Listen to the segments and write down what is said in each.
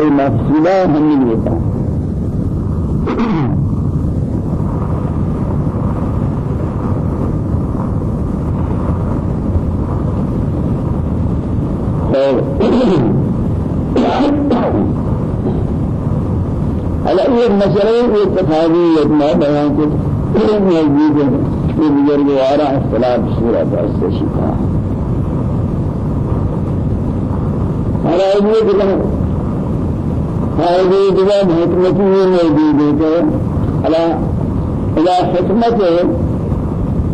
کوئی مقصودہ ہم نہیں دیتا على أي مسألة اتفاقية ما بيان كده. موجود في بزرگ وارا اختلاف صورت استشفاء على أي كده هذه كده حكمته موجودة على على حكمته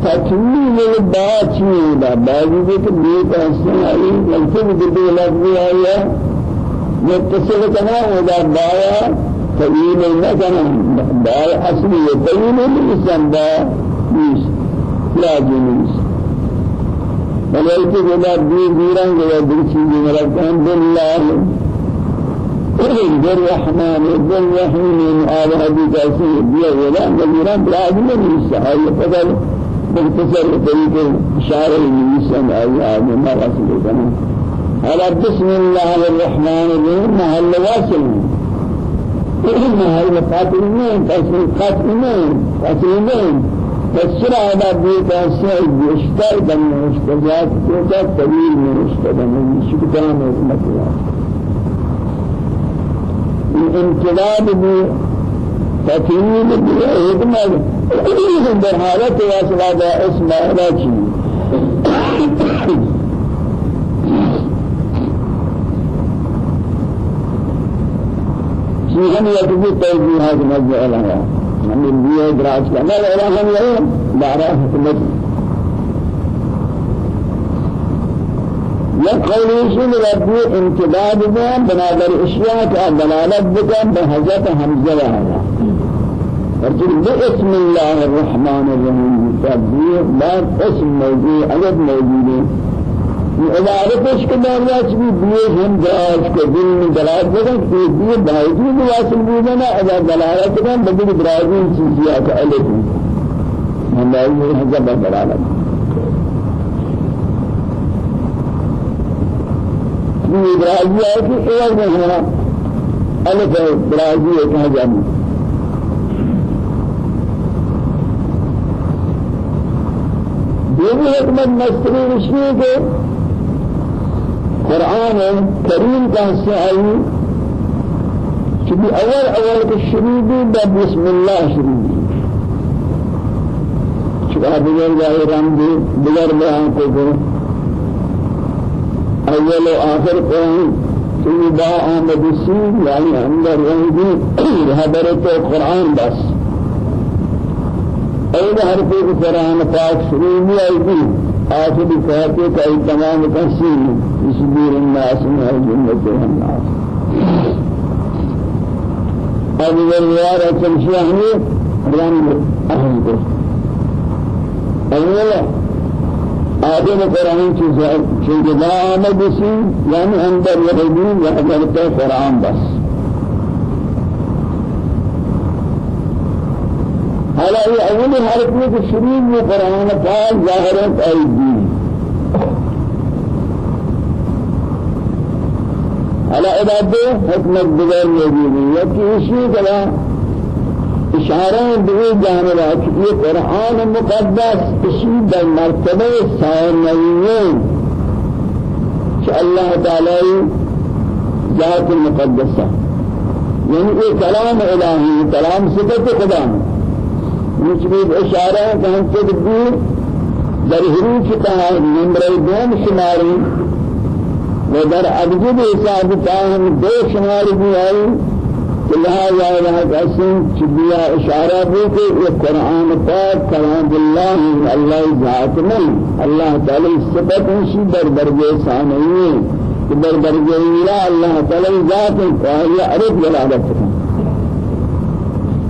تكميل الباء شيء بعد ذلك بيت أسمائي لكن بدي لفظي آية متصل كنا وذا بايا طويل مثلا باء أصلي طويل الإنسان باء ميس لا جنيس بل يلقي كذا دير ديران كذا دير شيء مركان بالله بالرحمن بالرحيم آل هذه كاسي ديا ولا ديران بلا جنيس هاي فضل مختصر طريق إشارة للإنسان أي آدم رسول الله على بسم الله الرحمن الرحيم محل واصل. محل فاترين تسمي قاتلين قاتلين فسر على بيت أسير بيشتر دم مشتجات كذا طويل من مشتدم شو كلام المطلع الانقلاب بفتيل بحكمة بحالة واصلة اسم الله شيئا يكفي توجيهات مجمع لها من البيئة دراج كما لا إله إلا الله دارا حكمت يقول شيء ربي امتداد بهم بنادر اشياء كدلالة بكم بحضرت حمزة وهذا فرجل باسم الله الرحمن الرحيم تبدير بعد اسم موجود عدد موجودين عبادتش کے دریاچ بھی دیے ہم دراز کو دل میں دراز لگا کہ دیے باوجود واصل بودنا اگر دلالت کا بدل الگ ہم لائی حجب دلالت. یہ درازی ہے کہ میں ہمارا الگ درازی ہے کہا جانا یہ حکمت مستری رشمی کے قرآن کریم کا سعی چبی أول أول کے شروع بسم اللہ شروع چکا بگر جائے رنگ بھی بگر بیان کو أول و آخر قرآن با آمد سین یعنی اندر رنگ بھی حضر تو قرآن بس. أول حرف قرآن پاک شروع بھی آئی بھی آخر فاتح کا تمام تفسیر يصبر الناس من الجنة والناس. هذه الرواية تمشيعني رمز أهل کو أولا آدم قرآن چیز چیز لا آمد سی یعنی اندر یهودی یا حضرت قرآن بس. حالا یہ اولی حرف میں کہ شروع میں قرآن پاک ظاہرت ایدی على عباده حكمة بغير موجودة يكي شيء كلا إشارة بغير جانبات یہ قرآن مقدس اسی در مرتبه ثانویین کہ اللہ تعالی ذات المقدسة يعني یہ كلام الہی كلام صفت خدا. مجرد اشارہ کہ ہم تدبیر در حروف کہا نمبر دوم شماری ودر أبجد إساب تاهم دو شمار بيهاي كلها يا الله قسم شبيا إشارة بيك القرآن پاک كلام الله الله ذات من الله تعالى سبب شي در درجة ثانية در درجة إلى الله تعالى ذات فهي عرف دلالة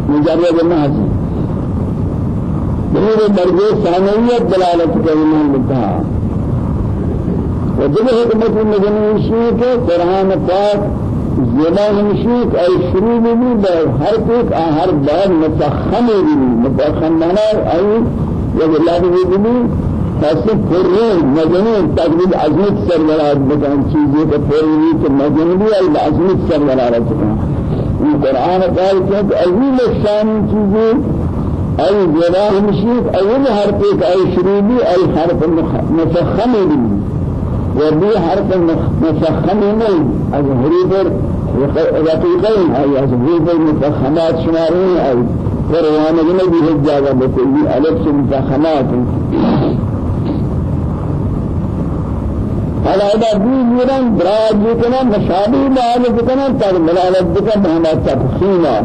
مجرد ما حسن در درجة ثانية دلالة كلمة بتاعها ودل حکمت مدنی کے قرآن پاک زمان مشیک ای شروع بھی بر ہر ایک ہر بار متخم بھی متخم مانا ای یہ لفظ بھی خاصة فرين مجنون تقليد عزمت سر وراد بكان چیزیں کہ فرینی کہ مجنون بھی ای عزمت سر وراد بکان القرآن قال کہ عظیم الشان چیزیں ای جناح مشیف اول حرف ایک ای شروعی ای حرف مفخم بھی وبي حرف مفخم نہیں از حروف رقيقين أي از حروف المفخمات شمارين أي قرآن نبي هجابة بكل ألف مفخمات حالا اذا بيجرن براج كنا مشابه مال كنا تر ملالت كنا مهما تفخيما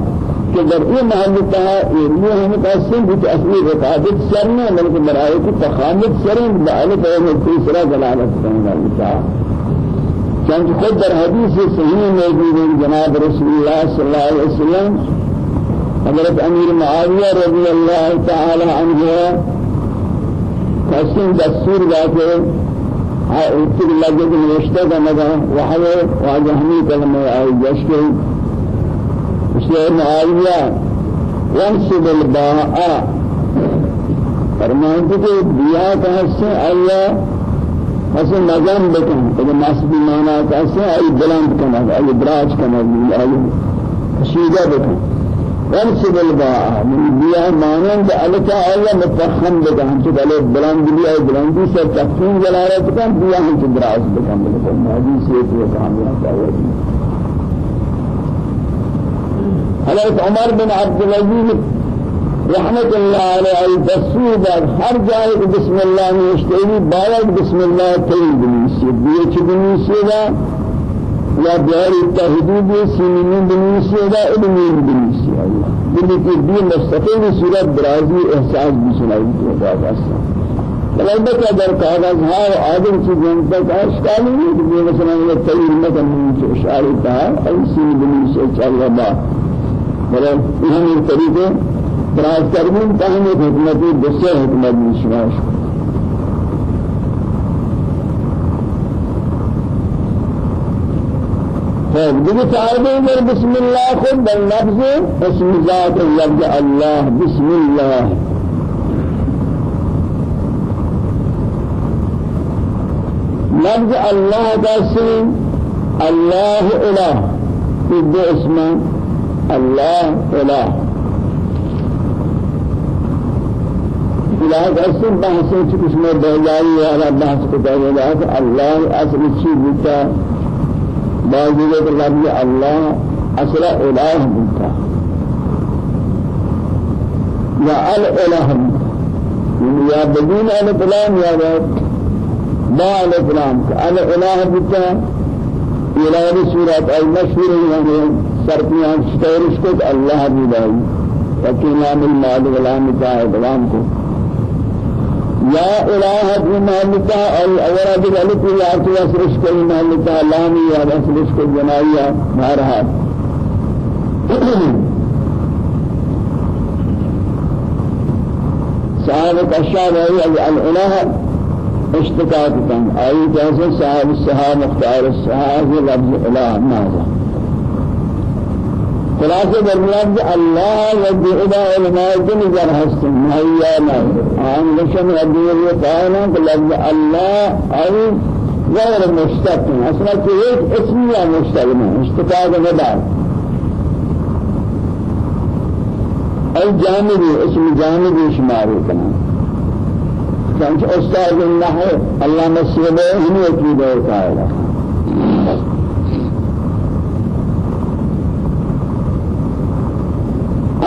کہ در یہ محل تھا یہ ہم قسم بھی اصلی رفاقت سرنے بلکہ برائے کی تخامت سریں بالف ہے تیسرا دلالت کرنے والا چند خود در حدیث صحیح موجود ہے جناب رسول اللہ صلی اللہ علیہ وسلم حضرت امیر معاویہ رضی اللہ تعالی عنہ قسم دستور ذاته اتق لجد نوشته كما وحي واجهني كلمة آي جشكي اسلام آية وانسب الباء فرمانتے کہ دیا کا حصہ آیا حسن نظام بکن۔ اگر ناسبی مانا کا حصہ آئی بلند کنا آئی براج کنا آئی خشیدہ بکن۔ وانسب الباء من بيا مانند الکا آیا متفخم بکن۔ ہم سے بلے بلند بھی آئی بلندی سے تفخیم جلالت کن بیا ہم سے دراز بکن۔ بلکن حدیث یہ تو کامیاب حضرت عمر بن عبد العزيز رحمة الله عليه التصويب هر جائے بسم الله نشتری باید بسم الله تیل بنیسی بیچ بنیسی یا بیار تهدید سینی بنیسی دا ابنین بنیسی اللہ دلی کی دی مستقل صورت برازی احساس بھی سنائی تو بعد أصلا البته اگر کاغذ و آدم چیزیں تک اشکالی نہیں کہ مثلا یہ تغییر مثلا من اشعار تھا ایسی بنیسی چل بلے یہ طریقے دراز کرنے تاہم حکمت بسے حکمت نشواش کو طيب دي تعرفين بسم الله خد باللفظ اسم ذات اللفظ الله بسم الله. لفظ الله تسلم الله إله. يبدو اسمه الله إله إله تسلم بحث اسمه بيجاري على بحث كتاب الله أصل شيء بتا باوجود کہ لفظ اللہ أصل الہ بنتا یا الالہ یا بدون الف لام یا با الف لام الالہ بنتا الہ صورت ای مشہور ہے سرپیاں شتورش کو اللہ بھی لائی وکیل نام المال غلام کا غلام کو۔ يا إله بمالك الأورا بذلك يا أرتي أسرش كل مالك لامي يا أسرش كل جنايا مارها صاحب الشاب هي الإله اشتكاك كان أي جاسم صاحب الصحابة مختار الصحابة لفظ إله ماذا خلاصه درمیان الله يدعو إلى علماء جن هست. مهيا ما عن لشم يدعو قائلا لفظ الله أو غير مشتق. أصلا كيف اسم يا مشتق اشتقاق مدار الجانبي اسم جانبي شماري كمان كانت أستاذ النحو الله مسيبه هم يكيده قائلا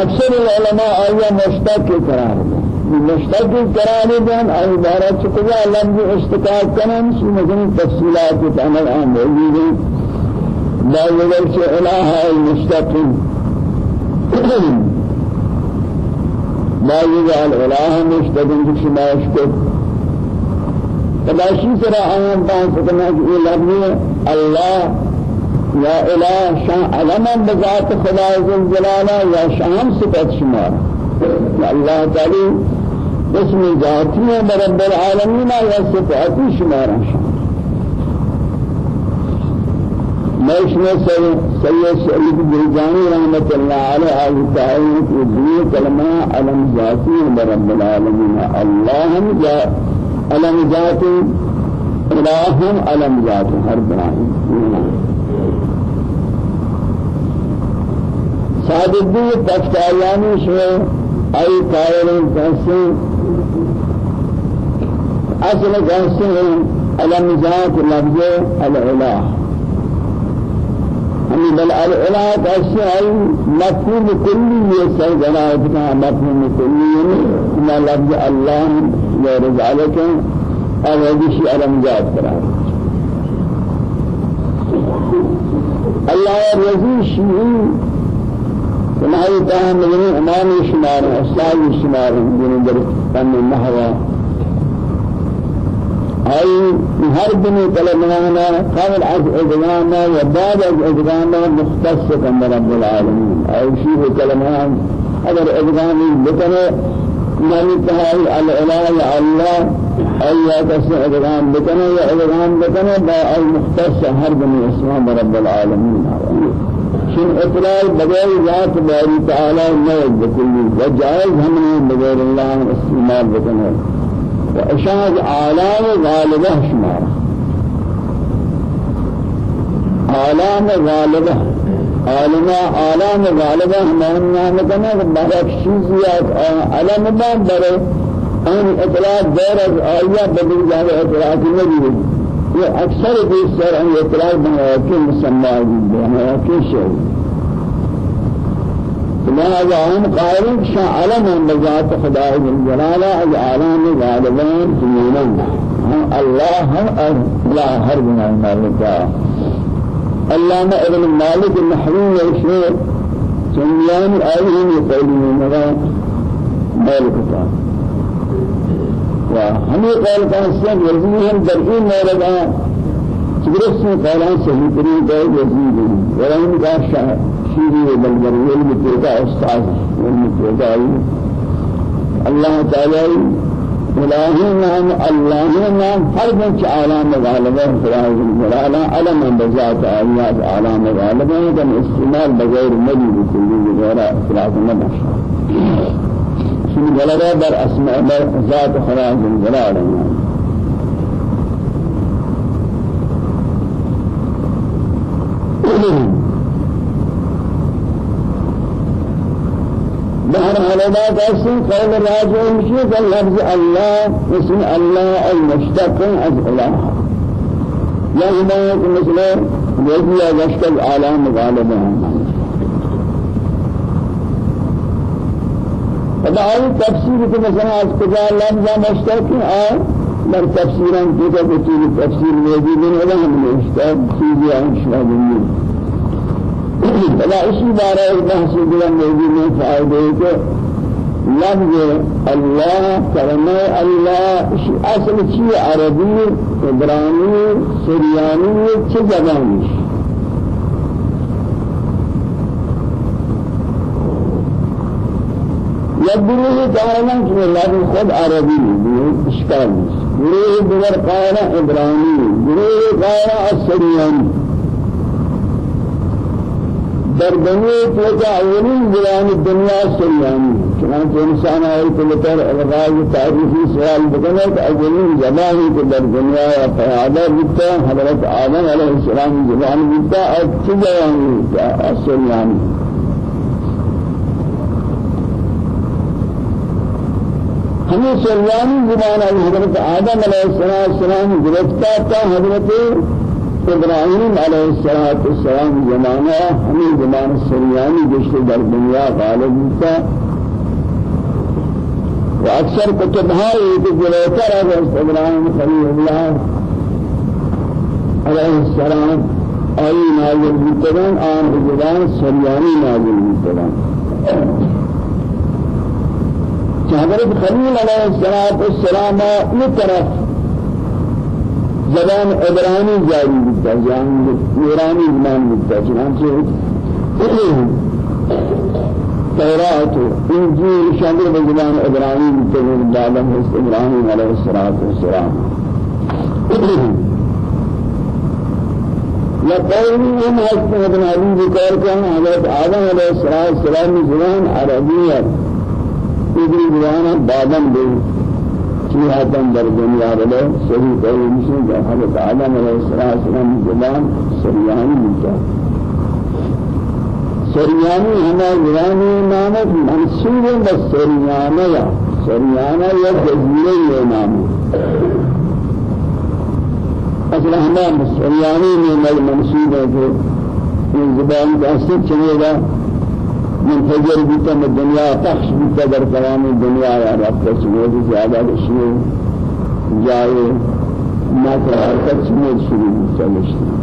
اکثر العلماء آیا مشتق قرار مشتق قرار دیں آئی عبارت چکا لفظ اشتقاق کنن شی مثلا تفصیلات تعمل عام موجود ہیں لا يقول شيء إله المشتق يجعل إله مشتق بشما يشتق فلا شيء سرع عام بان فتنا الله يا إله شان علما بذات خدا عز جلاله يا شان صفات شمار يا الله تعالى اسم ذاتي برب العالمين يا صفات شمار ما اسمه سيد سيد برجاني رحمة الله عليه آل تعالى في دنيا كلمة علم ذاتي برب العالمين الله جاء علم ذات إلهم علم ذات هر بنائي صادقی تفتایانی شو ای قائلین کسی اصل کسی علم ذات لفظ الالہ ہمیں بل الالہ کسی ای مفہوم کلی یہ سر جنایت کا مفہوم کلی ما لفظ اللہ غیر ذالک اور وجیشی علم ذات قرار اللہ رضی شیئی سماعي تام من امام شمار استاد شمار من در فن النحو أي هر بن كلمنا قبل از ادغاما وبعد از ادغاما مختص كما رب العالمين. أي شيء كلمان اگر بكره معنی تهاي على الاله الله. أي كس ادغام بكره يا ادغام بكره با المختص هر بن اسماء رب العالمين. شن اطلاع بغیر ذات باری تعالی نہ بکلی وجائز ہم نے بغیر اللہ استعمال بکنے و اشاد عالم غالبہ شمار عالم غالبہ عالم عالم غالبہ ہمارے نام کنا بہت چیزیات علم بان برے ان اطلاع دور از آیا بدل جانے اطلاع نہیں یہ اکثر بیشتر ہم اعتراض بنایا کہ مسمى بنایا کہ شيء لهذا هم قائلين شاء علم بذات خداء الجلالة العالم غالبين في يومين الله هم لا هرب من المالك الله ما ابن المالك المحروم يشير سنيان آيهم يقولون مغا مالك تعالى وهم قال كان يزيهم درئين مولدا تدرس قالان صحيح تريد يزيد ولهم كان شيري بلغر علم تيجا أستاذ علم تيجا الله تعالى إلهي نام الله نام. هر من عالم غالبا فراز الجلال علم بذات آيات عالم غالبا كان استعمال بغير نبي بكل غير فراز النبش شنو غلبة بر أسماء بر ذات خراج الجلال بهر حالات أسن قول راجع مشي لفظ الله اسم الله المشتق از إله. يا إمام مثل يجي يشتق عالم غالبا فدعای تفسیر که مثلا از کجا لفظ مشتق آه در تفسیران تو بتونی تفسیر میدی من ولا هم مشتق چیزی انشاء الله بلا اسی بارے بحث دیا میدی میں فائدے کہ لفظ اللہ کلمہ اللہ اصل چی؟ عربی عبرانی سریانی چه زبانی يبدو تعالى کہ اللہ خود عربی ہے اشکال ہے گروہ دیگر قائل عبرانی گروہ قائل السریانی در دنیا توجہ اولین زبان الدنیا سریانی چنانچہ انسان آئی تو لطر الغاز تعریفی سوال بکنے کہ اولین زبانی کہ در دنیا پیادہ بکتا حضرت آدم علیہ السلام زبان بکتا اور چی زبانی السریانی سریانی زبان حضرت آدم علیہ السلام گرفتا تھا حضرت ابراہیم علیہ السلام زمانہ ہمیں زمان سریانی گشت در دنیا غالب تھا و اکثر کتب ہائی کہ جلوتر حضرت ابراہیم خلیل اللہ علیہ السلام آئی نازل بیتران آن زبان سریانی نازل بیتران حضرت خلیل علیہ السلام والسلام یہ طرف زبان عبرانی جاری بتا یعنی ایرانی زبان بتا چنانچہ تورات انجیل شامل بزبان عبرانی بتا بعد حضرت ابراہیم علیہ السلام وقوله هم حسن ابن علي ذكر كان حضرت آدم عليه الصلاة والسلام زبان عربية ادری بیان بادم دے نصیحتا در دنیا بلے صحیح قول مسلم کہ حضرت آدم علیہ السلام زبان سریانی ملتا سریانی ہمیں زبانی نامت منصوب بس سریانہ یا. سریانہ یا جزیرہ یہ نام أصلا ہمیں سریانی میں منصوب ہے کہ زبان کا اصل چلے گا منفجر بيتا من الدنيا تخش بيتا در الدنيا يا رب تسميه زيادة الشيء جاي ما تحركت سميه شروع سمشت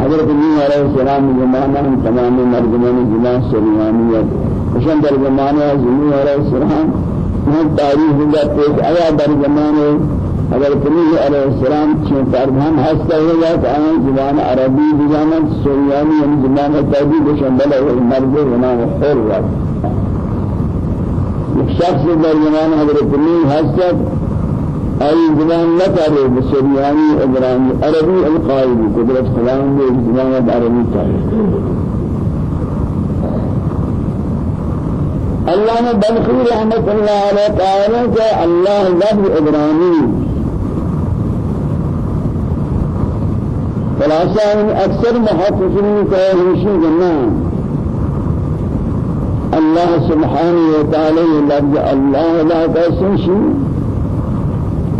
حضرت نبی علیہ السلام زمانہ ہم تمام مردمان زمان سریانیت وشن در زمانہ زمین علیہ السلام ہم تاریخ جاتے آیا در زمانہ اگر تنی علیہ السلام چھ پردھان ہستا ہوگا تو آن زبان عربی زبان سوریانی یعنی زبان تابی بشن بلا مرد ونا حر ہوا ایک شخص در زمان حضرت تنی ہستا أي زبان لا تعرف بسرياني إبراني عربي القائد قدرة خلان دي زبان عربي تعرف الله نے بلخی رحمت اللہ علیہ تعالی کہ اللہ لفظ ابراہیم خلاصہ اکثر محققین کا ہمشی جنا الله سبحانه وتعالى لفظ الله لا تسنشي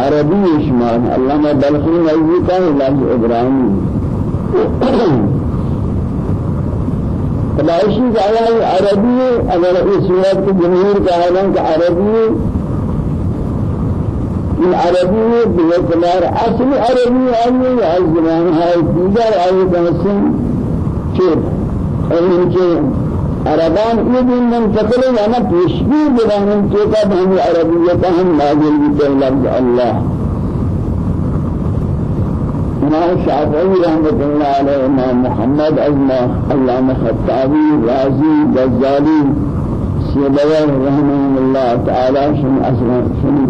عربي شمال الله ما بلخين أيوكا لفظ إبراهيم. فلاشي قال عربي اگر اس صورت کا اعلان کہ عربی عربي باعتبار أصل عربي أي أي زمان هاي دیگر أي بحثن شيء أي شيء عربان يدين من تقل أنا تشبيه بلانن كيكا بهم عربية هم نازل لفظ الله. إمام الشافعي رحمة الله عليه إمام محمد أزمة علامة خطابي رازي غزالي سيبوي رحمه الله تعالى شن أسماء شن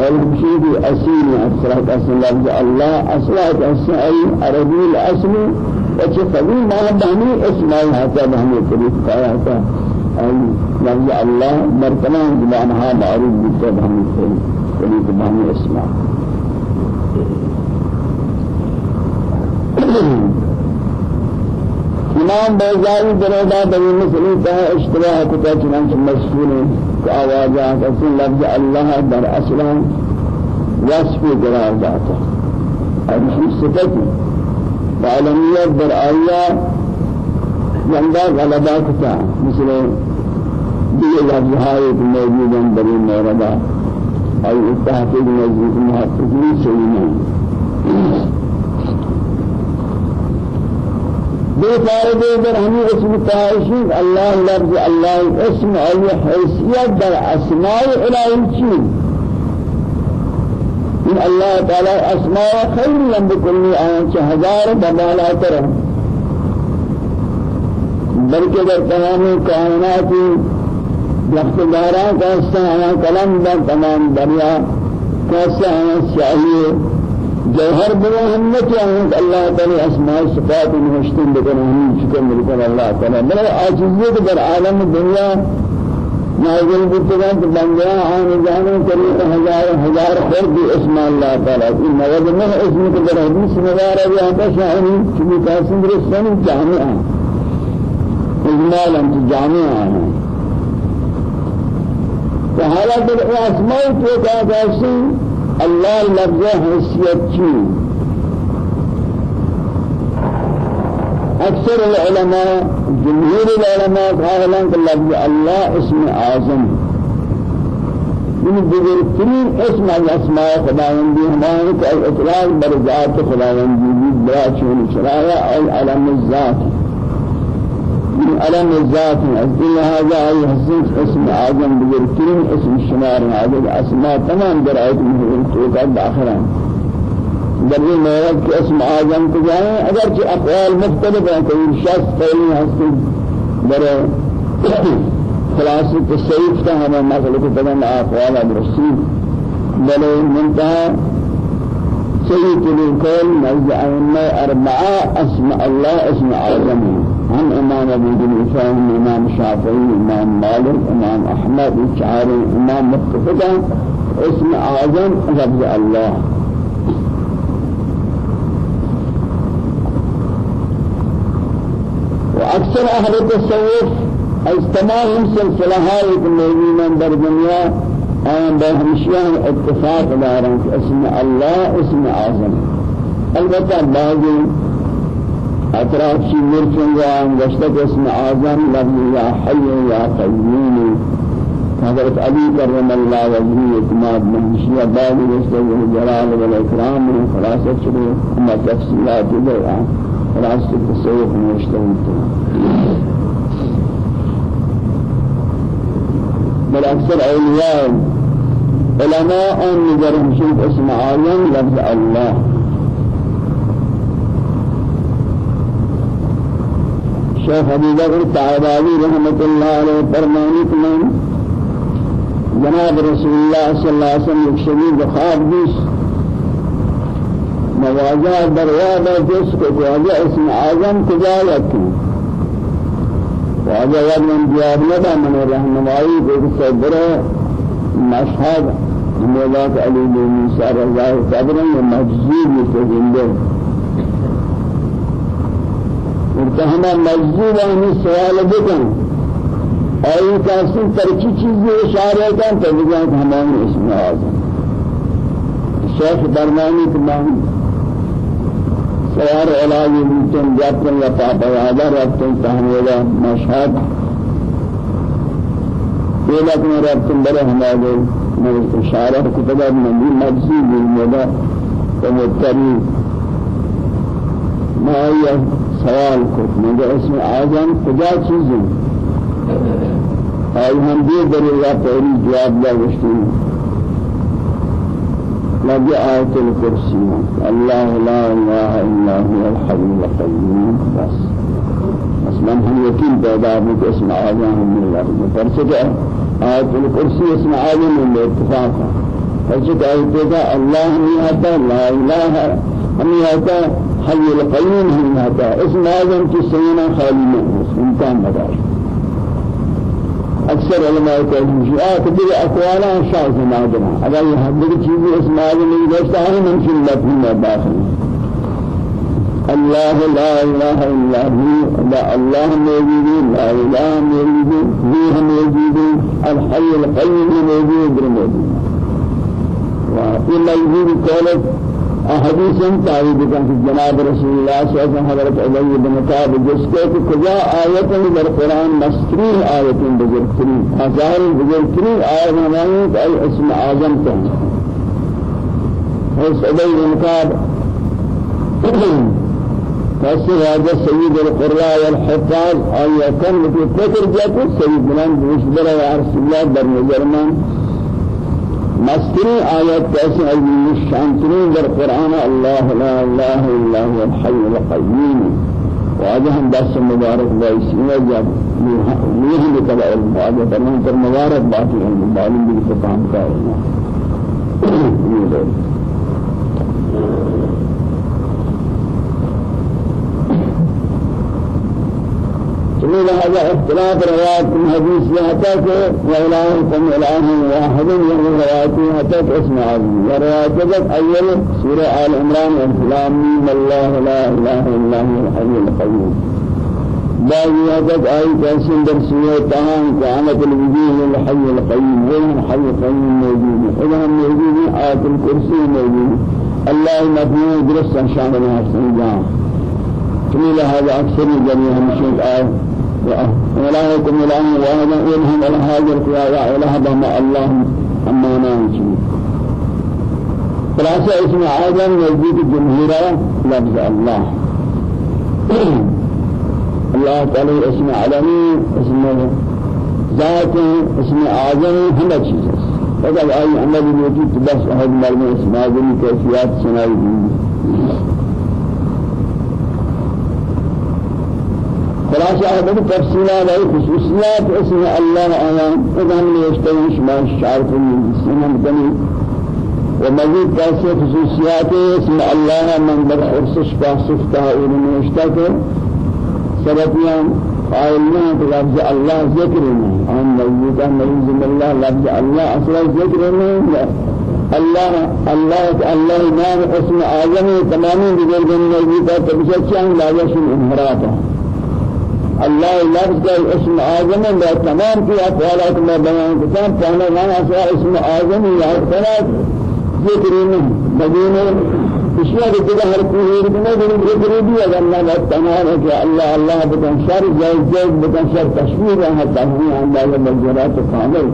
والمشيد أسيل أسرات أسل لفظ الله أسرات أسل عربي الأصل وشي قبيل ما بهني اسمه حتى بهني طريق قاياتا لفظ الله مرتبان زبانها معروف بكتاب بهني طريق بهني اسمه امام بیزاری درجہ بنی مسلی کا اشتراح کتا چنانچہ مشہور ہے کہ آوازات اصل لفظ اللہ در أصلا وصف قرار جاتا اور ہم صفت بعالمیت در آیا زندہ غلبہ کتا مثل دیئے لفظہائی موجودا بری موردہ۔ اور تحقیق نزدیک محققین صحیح نہیں بفارد در همي اسم تعيشين الله لفظ الله اسم أي حيثيات در أسماء إلهي شيء إن الله تعالى أسماء خير لم بكل آيان هزار بمالا ترى بلکہ در تمام کائناتی لختداران کا حصہ آیا کلام در تمام دریا کا حصہ آیا سیاہی جوهر بنا هم نتیان الله تعالی اسماء صفات مشتن بکن هم شکر ملکن الله تعالی. بنا عاجزیت در عالم دنیا نازل بتگان تو بندیاں آنے جانے طریق ہزار ہزار فرد اسم اللہ تعالی. ان نواد من اسم کو در حدیث مبارک ہے ہم شاہی چلی قاسم رسانی جامعہ. اجمالا جامعہ ہے فحالا در اسماء کو کہا الله لفظ حیثیت چی أكثر العلماء جمهور العلماء قالوا کہ لفظ الله اسم اعظم من بزرگترین اسم الاسماء خداوندی ہمارے کا اطلاق بر ذات خداوندی بھی بڑا چون شرایا اور علم الذات من علم الذات أجل هذا أي حسن اسم أعظم بذكرين اسم الشمار هذا الأسماء تمام درعات من توقع آخران در یہ مورد کے اسم اعظم کو جائیں اگر کہ أقوال مختلف ہیں کوئی شخص قولی ہستی در خلاص تصیف کا ہمیں مسئلہ کو بدن أقوال اب رسول بلے منتہا سيد الكل نزع أئمة أربعة أسماء الله اسم أعظم هم إمام أبو حنيفة إمام الشافعي إمام مالك إمام أحمد الشعري إمام متفقة اسم أعظم لفظ الله. وأكثر أهل التصوف اجتماعهم سلسلة هاي من در دنيا آن بهمشيان اتفاق دارن اسم الله اسم أعظم. البته بعضی اطراف شي مرچن وان گشتك اسم اعظم لفظ يا حي يا قيوم حضرت علي كرم الله وجهه اعتماد من شيء بعد رسول الجلال من خلاصه شروع ما تفصيلات ده خلاصه التصوف مشتمل بل أكثر اولياء علماء نجرهم شيء اسم اعظم لفظ الله. شیخ ابو بکر تعبادی رحمت اللہ علیہ فرمانی من جناب رسول اللہ صلی اللہ علیہ وسلم ایک شدید خواب دیس مواجہ دروازہ جس کو واجہ اسم اعظم کجا یکی واجہ یاد من جواب ندا من رحمنائی کو صبر مشهد مولاك علی بن موسی رضا صبر مجزوب مستجنده ارتهما مجذوب عن السؤال بكم أي كاسين تركي چیزی اشارہ کن؟ تو بجان ہمان اسم آزم الشيخ درماني تمام سوار علاج بيتن جاتن يا بابا هذا ربتن تحميلا مشهد. يلا كنا ربتن بره هذا من اشارة كتبه من مجذوب المدى ومتري ما هي سوال کو مجھے اسم اعظم کجا چیزیں آئی ہم بھی دریا پہلی جواب دا گشتی آیت الکرسی اللہ لا الہ الا هو الحي القيوم بس. من هم يقين پیدا بك اسم اعظم من الله فرسك آیت الکرسی اسم اعظم من الاتفاق فرسك آیت الله نہیں لا اله ہم آتا حي القيوم هم هذا اسم في السنة خالي من امكان بدار اکثر علماء کہتے ہیں آت بھی اقوالا شاذ نادرا اگر یہ ہر چیز اسم اعظم نہیں دستا ہے منشی لفظ میں داخل الله لا إله إلا هو لا الله موجود لا إله موجود هو موجود الحي القيوم موجود موجود وإلا يجوز قولك أحاديث تعيد كان في جناب رسول الله صلى الله عليه وسلم حضرت علي بن كعب جسكه كجا آية من القرآن مستري آية بجرتري هزار بجرتري آية من أي اسم أعظم كان حضرت علي بن كعب فاسر هذا سيد القراء والحفاظ آية كان مثل فكر جاكو سيد بلان بوشدر يا رسول الله در مستری آیت کیسے علمی شانتری در قرآن الله لا اله الا هو الحي القيوم واجه هم دست مبارك بایسی جب نیه بکلا علم واجه تمام پر مبارک باقی علم معلوم بھی فتام کا علم من هذا اختلاف روایت من یہاں کہ وإلهكم إله واحد من روایت حتى اسم عظيم وروايات جد أول سورة آل عمران والسلام الله لا إله إلا هو الحي القيوم بعض يهدد آي كاسين در سورة تهان كعامة الوجود الحي القيوم وين الحي القيوم موجود إذا هم موجود آية الكرسي موجود الله مفهوم درست شامل حسن جان. كميل هذا أكثر جميع مشهد آية وإلهكم إله واحد إلهم إلى هاجر يا إله بما الله أما نانشي خلاصة اسم عظم نزدیک جمهورة لفظ الله. الله تعالى اسم علمي اسم ذات اسم اعظم هم چیز فقط أي عمل يوجد بس أحد مرمى اسم اعظم كيفيات سنائي خلاصة هذا تفصيلات أي خصوصيات اسم الله أنا إذا من يشتغل ما الشعر في السنة مثلا ومزيد كاسي خصوصيات اسم الله من در حرسش كاسفتا ونمشتك سببيان قائلنا لفظ الله ذكرنا عن نبيك نعوذ الله لفظ الله أصلا ذكرنا الله الله الله نام اسم أعظم تمام بغير من نبيك تبشر شان لا يشن انحرافه الله لفظ اسم اعظم ہے تمام کی اقوالات میں بیان کرتا ہوں پہلے وأنا اسم اعظم یا ثلاث ذکر نہیں مدینے اشیاء کے جگہ ہر کوئی نہیں نہیں ذکر بھی اگر اللہ تمام ہے کہ اللہ اللہ بدن شر جائز جائز بدن شر تشبیہ ہے تحویل اللہ مجرات کامل۔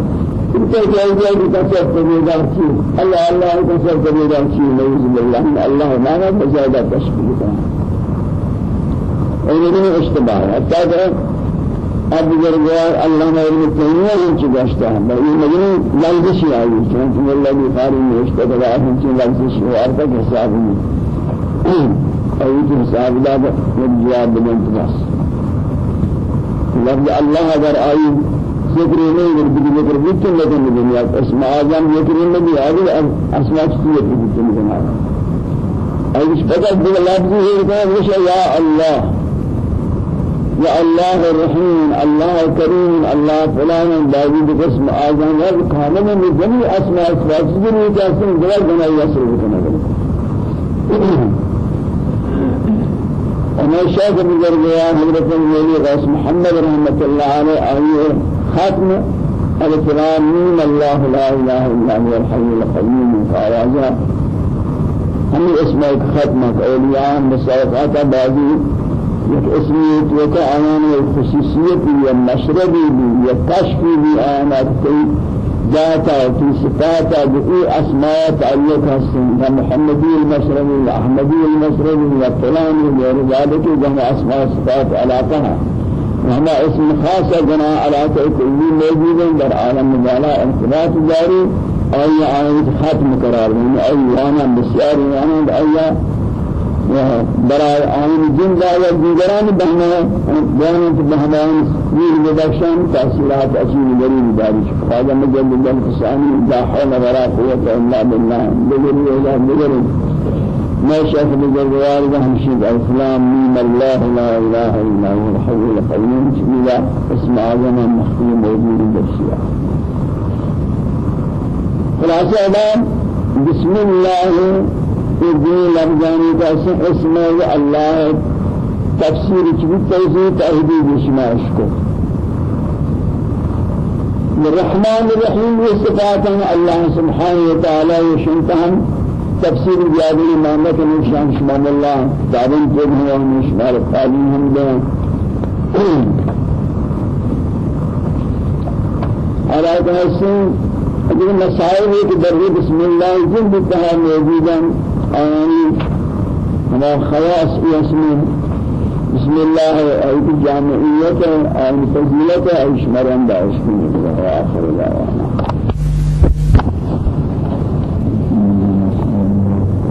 انت جائز جائز بدن شر تبیدار چیز۔ اللہ اللہ بدن شر تبیدار چیز۔ نعوذ بالله اللہ مانا مزادہ تشبیہ ہے اور یہ اشتباہ ہے حتی اب اللہ نے علم تیمیہ ہم چی گشتا ہے یہ مجنون لفظشی آئی چونکہ اللہ بھی خاری میں اشتباہ ہم چی لفظشی وارتا کہ حساب میں اور یہ حساب دا جواب بلند بس لفظ اللہ اگر آئی ذکر نہیں اگر بھی ذکر بکن لیکن دنیا اسم آزم ذکر نہیں آگے اسماء چیزیں بکن دنیا اور اس فقط لفظ ہے کہ یا اللہ يا الله الرحيم الله الكريم الله فلان داوود قسم آزان وقت كامل من جميع أسماء أسماء سجن جاسم جلال جنا يسر بكنا أنا شاك بجرد يا حضرة الولي غاس محمد رحمة الله عليه آيه ختم الكرام من الله لا إله إلا هو الحي القيوم فآوازا هم اسمك ختمك أولياء مساوقات بعضي یک اسمیت و که آنان خصوصیتی یا مشربی بی کشفی بی ذاتا تی صفاتا بئی اسماء تعلق هستن یا محمدی المشربی یا احمدی المشربی یا فلانی جمع اسماء صفات علاقہ ہے وهما اسم خاص جنا علاقہ کلی موجود در عالم مجالا انتباط جاری أي آيات ختم قرار من أي وأنا بسيار وأنا أي برای آن جن دایا دیگران بهما بیان بهما ویر بدخشان تأثیرات اصیل غریب داری خواجه مجد جل فسانی لا حول ولا قوة إلا بالله. بجري إلى بجري ما شاف بجروار همشيد الإسلام ميم الله لا إله إلا هو الحي القيوم بسم اسم أعظم مخفي موجود بالشيء خلاصة بسم الله دین لفظانی کا اسم اللہ تفسیر کی تفسیر تحدید شماش کو الرحمن الرحيم صفات الله سبحانه وتعالى يشنتهم تفسير جابر امامك نشان شمال الله تعلم جبه ونشمال القالين هم ده على تحسين اگر مسائل ہے کہ در بسم الله جن بتها موجودا آنی ہما خواص اسم بسم الله أيد الجامعية أو الفضيلة أو شمران داعش من آخر الأوان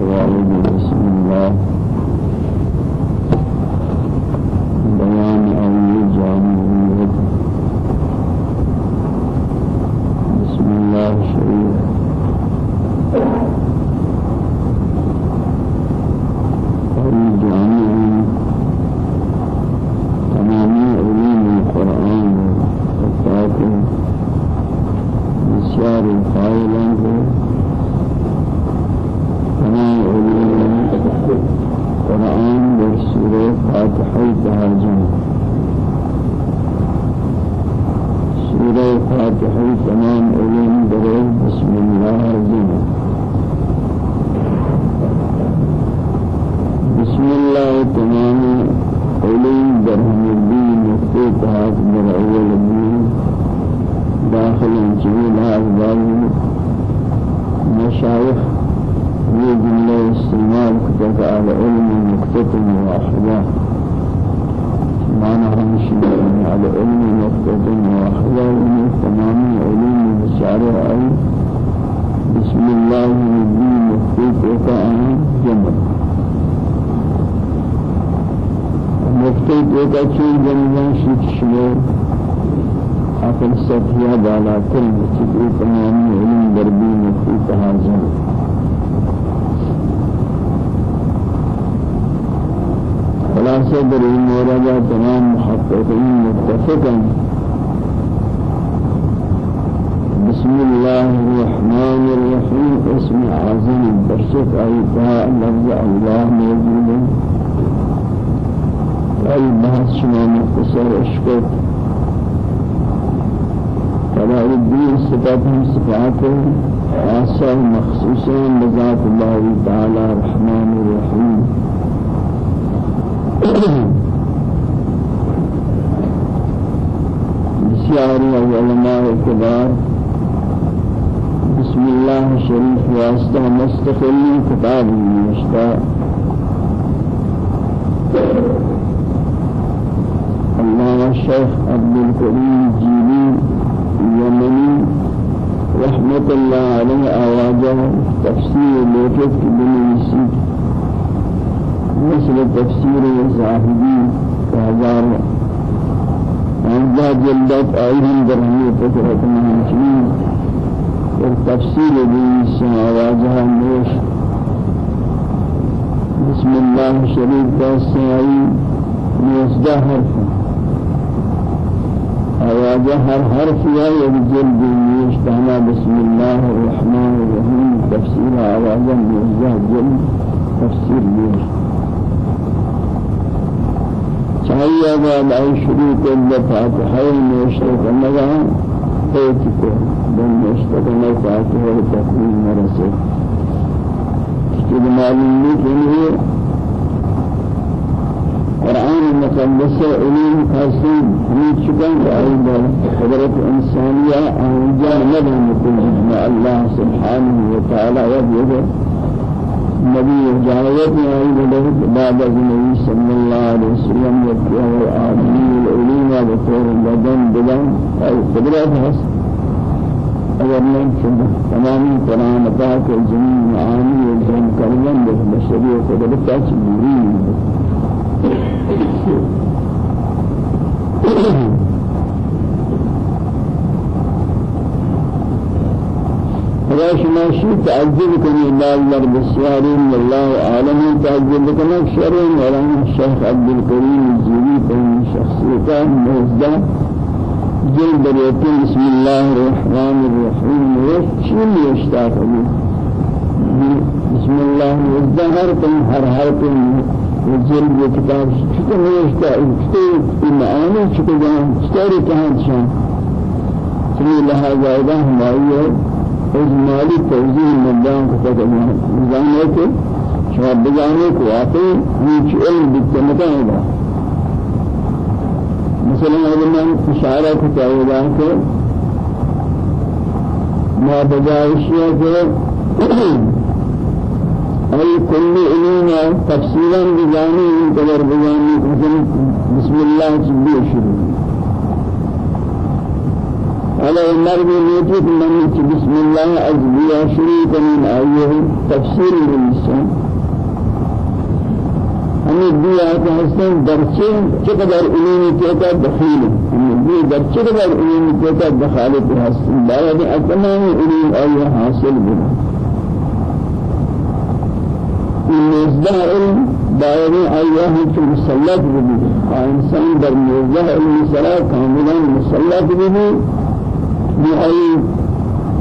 بالا کل اشكر فلا الدين صفاتهم صفاته خاصة مخصوصا بذات الله تعالى الرحمن الرحيم بسياري علماء الكبار بسم الله الشريف واسطة مستقل كتاب المشتاق الشيخ عبد الكريم الجيلي اليمني رحمة الله عليه أواجه تفسير لوكت بنيسي مثل تفسير الزاهدي كهزار أنجا جلدت أيهم درهمية فكرة مهمشين والتفسير بنيسي أواجه نوش بسم الله الشريف كالسعي نوزده حرفه أواجه هر حرف يا يجل بيشتهنا بسم الله الرحمن الرحيم تفسير أواجه نوزده جل تفسير بيش چاہیے بعد أي شروع کے فاتحہ نوشتے کرنے کا ایک کو دن نوشتے کرنے فاتحہ تقریر مرسے کہ معلوم نہیں کہ علم حسين حميد شكان أيضا قدرة إنسانية أنجا لنا مثل جمع الله سبحانه وتعالى يبيض نبي جاوت أيضا بعد النبي صلى الله عليه وسلم يبقى الآدمي العليم بطور بدن بدن. أي قدرة حسن اگر من تمام قرآن پاک الجميع معاني والجن كلمة بشرية قدرة تشبيرين خدا شما شی تعجب کنی الله بسیاری الله عالم تعجب کنی شرع مولانا الشيخ عبد الكريم الجيلي في شخصيته مزدا جل بريتين بسم الله الرحمن الرحيم. وشين يشتاق بسم الله مزدا هر هر هر وزير الكتاب شكو نوشتا شكو المعاني شكو جان ستاري كهان شان. سمي لها زائدة همائية اجمالي توزيع المدان كتاب شما بجانے کو واقعی نیچ علم بکتنتا ہے مثلا علمان کو چاہیے کہ ما بجائشیہ کہ أي كل علم تفصيلا بجاني قدر بجاني بسم الله سبحانه شروع على المرء يجب من بسم الله أزبيا شريك من آيه تفسير الإنسان ہمیں بھی آتا ہے درچے چقدر علمی کہتا دخیل ہمیں بھی درچے قدر علمی کہتا دخالت حسن باید اتمام علم آئیہ حاصل بنا. مزده علم دائرة أيها في مسلط به إنسان در مزده علم صلاة كاملا مسلط به بأي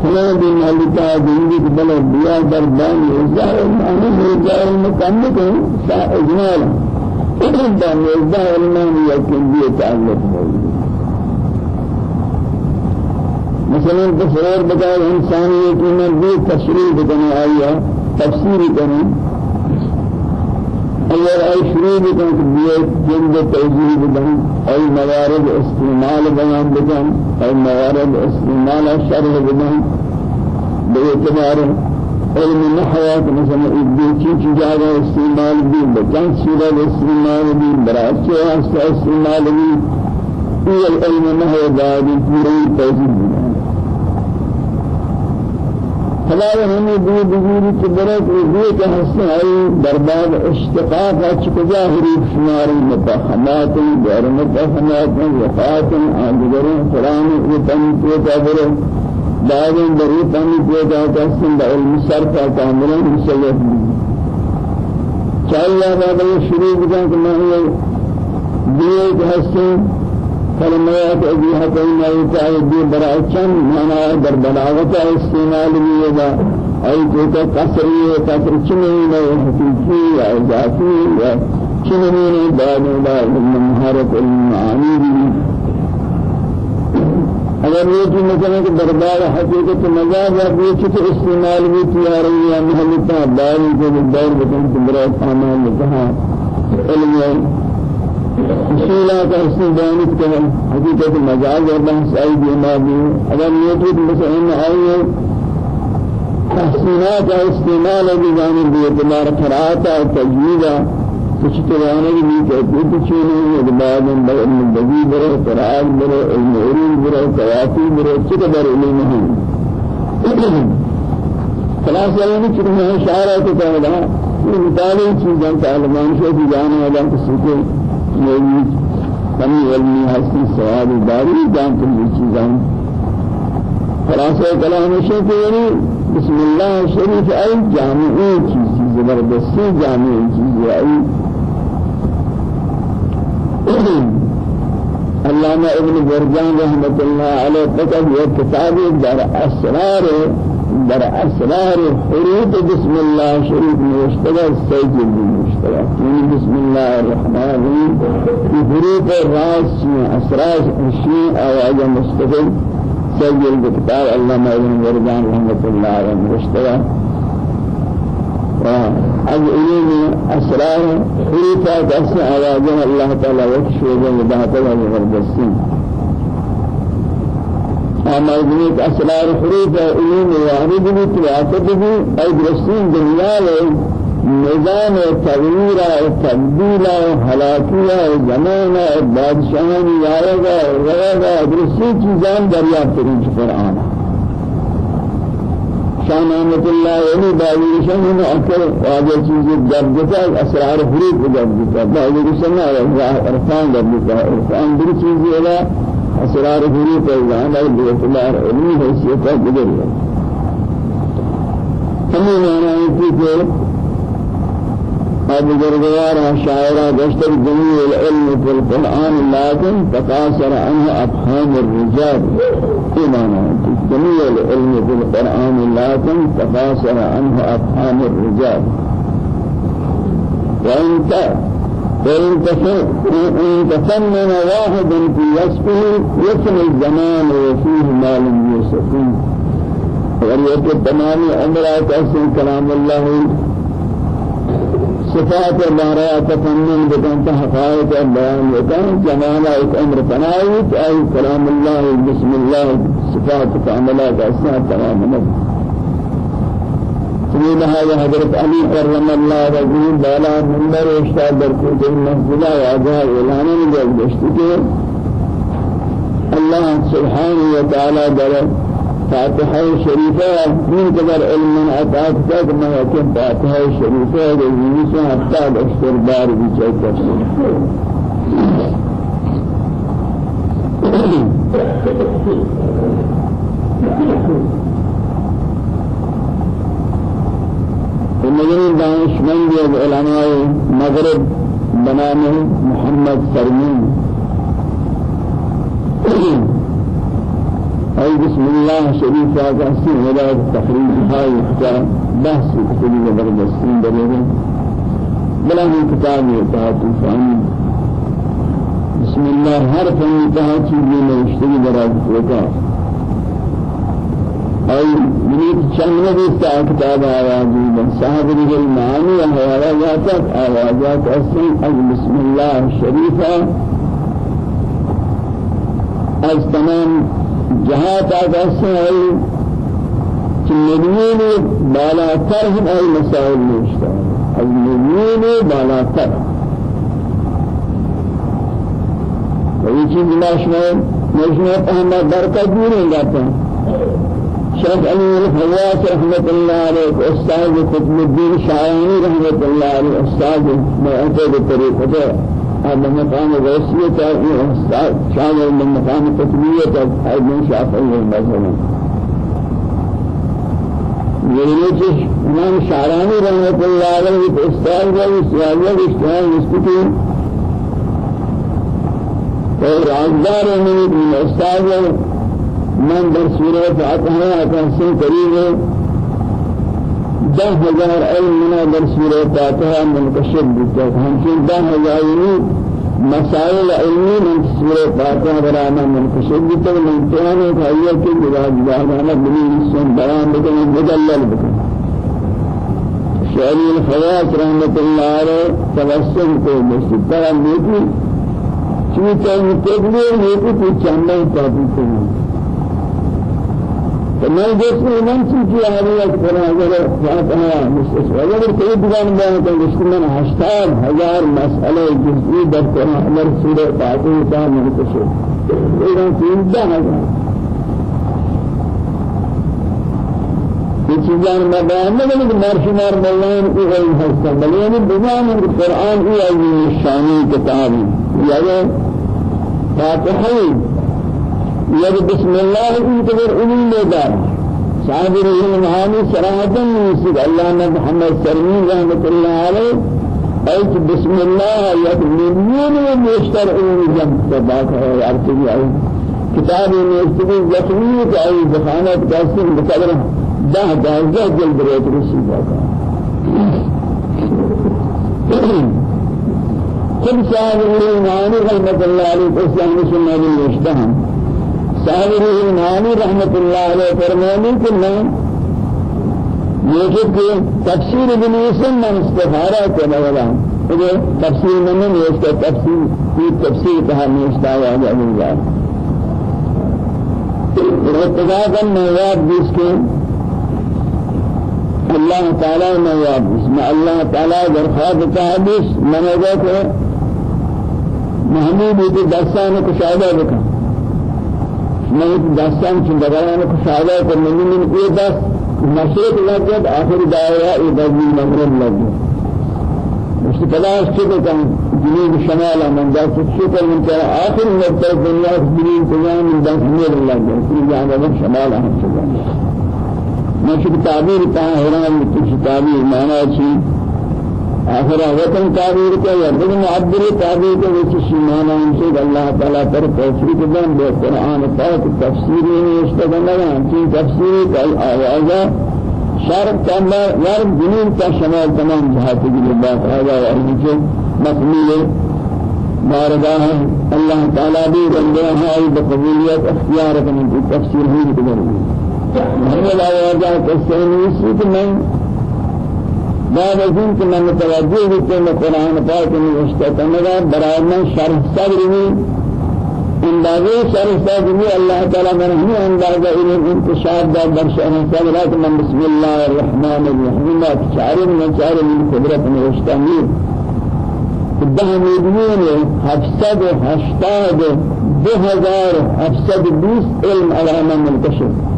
فلان بن مالكا دنجي بلا بيا در بان مزده علم أنا مزده علم كامل إجمالا. در مزده علم يمكن بيه تعلق مثلا تصور بتاع إنسانية من بيه تشريح بتاع آية تفسير بتاع اگر ای شروع بکن کہ بیت جند توجیه بدن ای موارد استعمال بیان بدن ای موارد استعمال شرح بدن باعتبار علم نحوات مثلا ادی چیز جاگا استعمال بھی بچان سورة استعمال بھی براچے استعمال بھی یہ علم نحو دادی پوری توجیه فلا ہمیں دو بزرگ کی برات یہ کہ حسن ہے برباد اشتقاق اچ کو ظاہری شماری متفہمات غیر متفہمات وفات آدگر فلان وطن کو تابر بعد در وطن کو تابر سند علم صرف کاملا مسلط چاہیے بعد شروع بکن کہ میں دیئے کہ ہستیں کلمات ابیحت اینا دی برای چند مانا در بلاغت استعمال بیئے أي جوتا قصري قصر چنين حقيقي يا ذاتي يا چنين بعد لا من مهارة المعاني. اگر یہ کہ مثلا کہ دربار حقیقت مزاج ہے یہ چیز استعمال بھی کیا رہی ہے محلتا دار کو دار بتن تمہارا سامان کہاں علم اصولا کا استعمال کرنا حقیقت مزاج اور بحث ائی بیمار اگر یہ کہ مثلا آئے تحسینات استعمال بجانب باعتبار قرآت و تجوید کچھ ترانے بھی کہتے ہیں کچھ نہیں بعد میں علم الدی برے قرآن برے علم علم برے قواتی برے چقدر علم ہیں خلاص علم چکہ میں اشارہ تو کہا یہ مطالعہ چیزیں تعلمان شو کی جانے والا کسی کو یہ کمی علمی حسن سوال داری جانتے ہیں چیزیں خلاصہ کلام شو کہ بسم الله شریف ای جامعی چیزی زبردستی جامعی چیزی ای علامہ ابن برجان رحمت اللہ علیہ فقط یہ کتاب در اسرار در اسرار حروف بسم الله شریف مشتبه سجل مشتبه یعنی بسم الله الرحمن الرحیم. في حروف راس اسرار شیء آواز مستقل. سجل بكتاب علامة ابن ورجان رحمة الله عليه مشتبه از علم اسرار خلیفہ دست آوازن اللہ تعالی وکشوزن بہتر و أما ذلك اسرار خلیفہ علم واحد بھی تواقت بھی ای درستین دنیا نظام تغییر و تبدیل و حلاکیہ و زمان و بادشاہان آئے گا درستی چیزان دریافت قرآن. شان احمد اللہ علی باوی شان میں اکثر واجہ چیز جب دیتا اسرار حروف جب دیتا باوی شان عرفان دیتا عرفان در چیز ہے أسرار حروف ہے جہاں بیت اللہ علمی حیثیت ہے گزر ہمیں مانا ہے کہ بزرگوار شاعرة دشتر جميع العلم في القرآن لكن تقاصر عنه أفهام الرجال. إيمانا جميع العلم في القرآن لكن تقاصر عنه أفهام الرجال. وإن وإن تفنن واحد في وصفه يفني الزمان وفيه ما لم يوصفه. وريت تمام عمرات أسن كلام الله. صفات بارا تفنن بدن حقائق بیان وكان جمال ایک أمر تناوت اي كلام الله بسم الله صفات تعاملات اسماء تمام سمي هذا حضرت علي كرم الله وجهه بالا منبر اشتاد بركوت المسجد واجه اعلان جل الله سبحانه وتعالى درس فاتحة شريفة من قدر علم عطاك تك ما يكون فاتحة شريفة رجيسة حتى بشتر بار بيجي المجرد دانشمند العلماء مغرب بنامه محمد سرمين أي بسم الله شريف هذا سين ولا تخريج هاي كتاب بحث كتب زبردستين دليل بلا من كتاب يتعاط فاني بسم الله هر فن يتعاط چیزی اشتری براد ہوتا أي منيت چند سا كتاب آوازی بن صاحب رجل معانی آوازات آوازات أسين أي بسم الله الشريفة از تمام جهات آدرسه أي النبيين بالا ترهم أي مسائل نشتا النبيين بالا تر وهي چیز ناشنا نشنا أحمد بركة دونه جاتا شيخ علي الفواس رحمة الله عليه أستاذ قطب الدين شعراني رحمة الله عليه أستاذ أتى بطريقته هذا مقام الرئيسية شامل من مقام التطبية ابن شافعي مثلا يريد إمام شعراني رحمة الله عليه أستاذ والسياسة الاجتماعي نسبته اور رازدار من استاد من در سورة فاتحة أتحسن قريب ده هزار علم من در سورة فاتحة منكشف بكت همشين ده هزار مسائل علمی من سورة فاتحة برانا منكشف بكت من تيانا فهي كي جواب جاهدانا بني سن بران بكت مدلل بكت شعری الخواص رحمت اللہ علیہ توسل کو مستقبل نیکی چوتا متقبل نیکی تو چندہ تابی کرنا فمن جسم من چیزی آلیت کرنا اگر فاتحہ مستشفى اگر کوئی دیوان بیان کرنا جسم من ہشتاد ہزار مسئلہ جزئی در کرنا اگر سورہ فاتحہ کا منتشر ایران تین ہزار یہ چیزاں میں بیان نہیں کہ مرشمار مولانا کی غیر ہستا بل یعنی بیان القرآن ہی ہے شانی کتاب یا فاتحہ یا بسم الله کی تبر علم دار صاحب رحم معانی صراحتا نسید اللہ نے محمد سلمین رحمت اللہ علیہ ایت بسم الله یا مليون و بیشتر علم جمع. تباک ہے ارتبی آئی کتاب استدی زخمی کہ آئی زخانت کیسے بقدر. ده دوازده جلد ريت رسول كل صاحب الإيمان رحمة الله عليه. إسلام سنة الإجتهام صاحب الإيمان رحمة الله عليه فرماني كنا يجب کہ تفسیر ابن یوسف من استفارہ کرنے والا ہے تفسیر من نہیں اس کا تفسیر کی تفسیر کہا نہیں استعوا ہے اللہ ارتقاء کا میاد جس کے الله تعالى ما بسم الله تعالى درخواست تحدث من وجهه محمود کے دستان کو شاہدہ بکا میں دستان چن دگران کو شاہدہ کر من من یہ دست مشرق لگت آخر دائرہ ادبی مغرب لگت مش تلاش كده كان جنوب شمال من ذات الشكر من ترى آخر مرتبة الدنيا في جنوب تمام من ذات مير الله في جانب شمال أهم مشک تعبیر کا حیران کچھ تعبیر مانا چی؟ آخر وطن تعبیر کا یا دل معبر تعبیر کا وچ شیمانا ان سے اللہ تعالی پر توفیق دن بے قرآن پاک تفسیر میں استدلنا کی تفسیر کا آواز شرط کا یار جنین کا شمال تمام جہات کی اللہ تعالی اور کے مقبول بارگاہ اللہ تعالی بھی بندے ہیں بقبولیت اختیار کرنے کی تفسیر ہوئی تو ہمیں لایا جائے کہ سینیسی کہ میں بعد از این که من متوجه بودم قرآن پاک میں اشتتمگا برای من شرح صبر میں اندازه شرح صبر میں اللہ تعالی من ہمیں اندازه علم انتشار دا در شرح صبر من بسم الله الرحمن الرحیم چارے من چارے من قدرت میں اشتمیر ده میلیون هفتصد هشتاد دو هزار هفتصد بیست علم علامه منتشر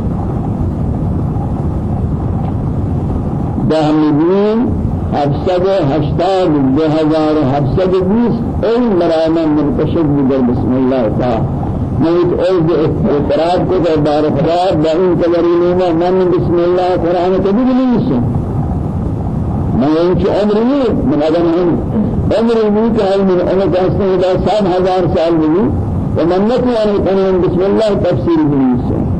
ده میلیون هفتصد هشتاد دو هزار هفتصد بیست. این مرامن منتشر بودر بسم الله تعالی نیت اوز اعتراض کو در بار خدا با این کبری نیما من بسم الله قرآن سن میں ان کی عمر نہیں من اگر ہم عمر کہ ہم من عمر کا سن سات ہزار سال بھی ومن نتوان بسم الله تفسیر نہیں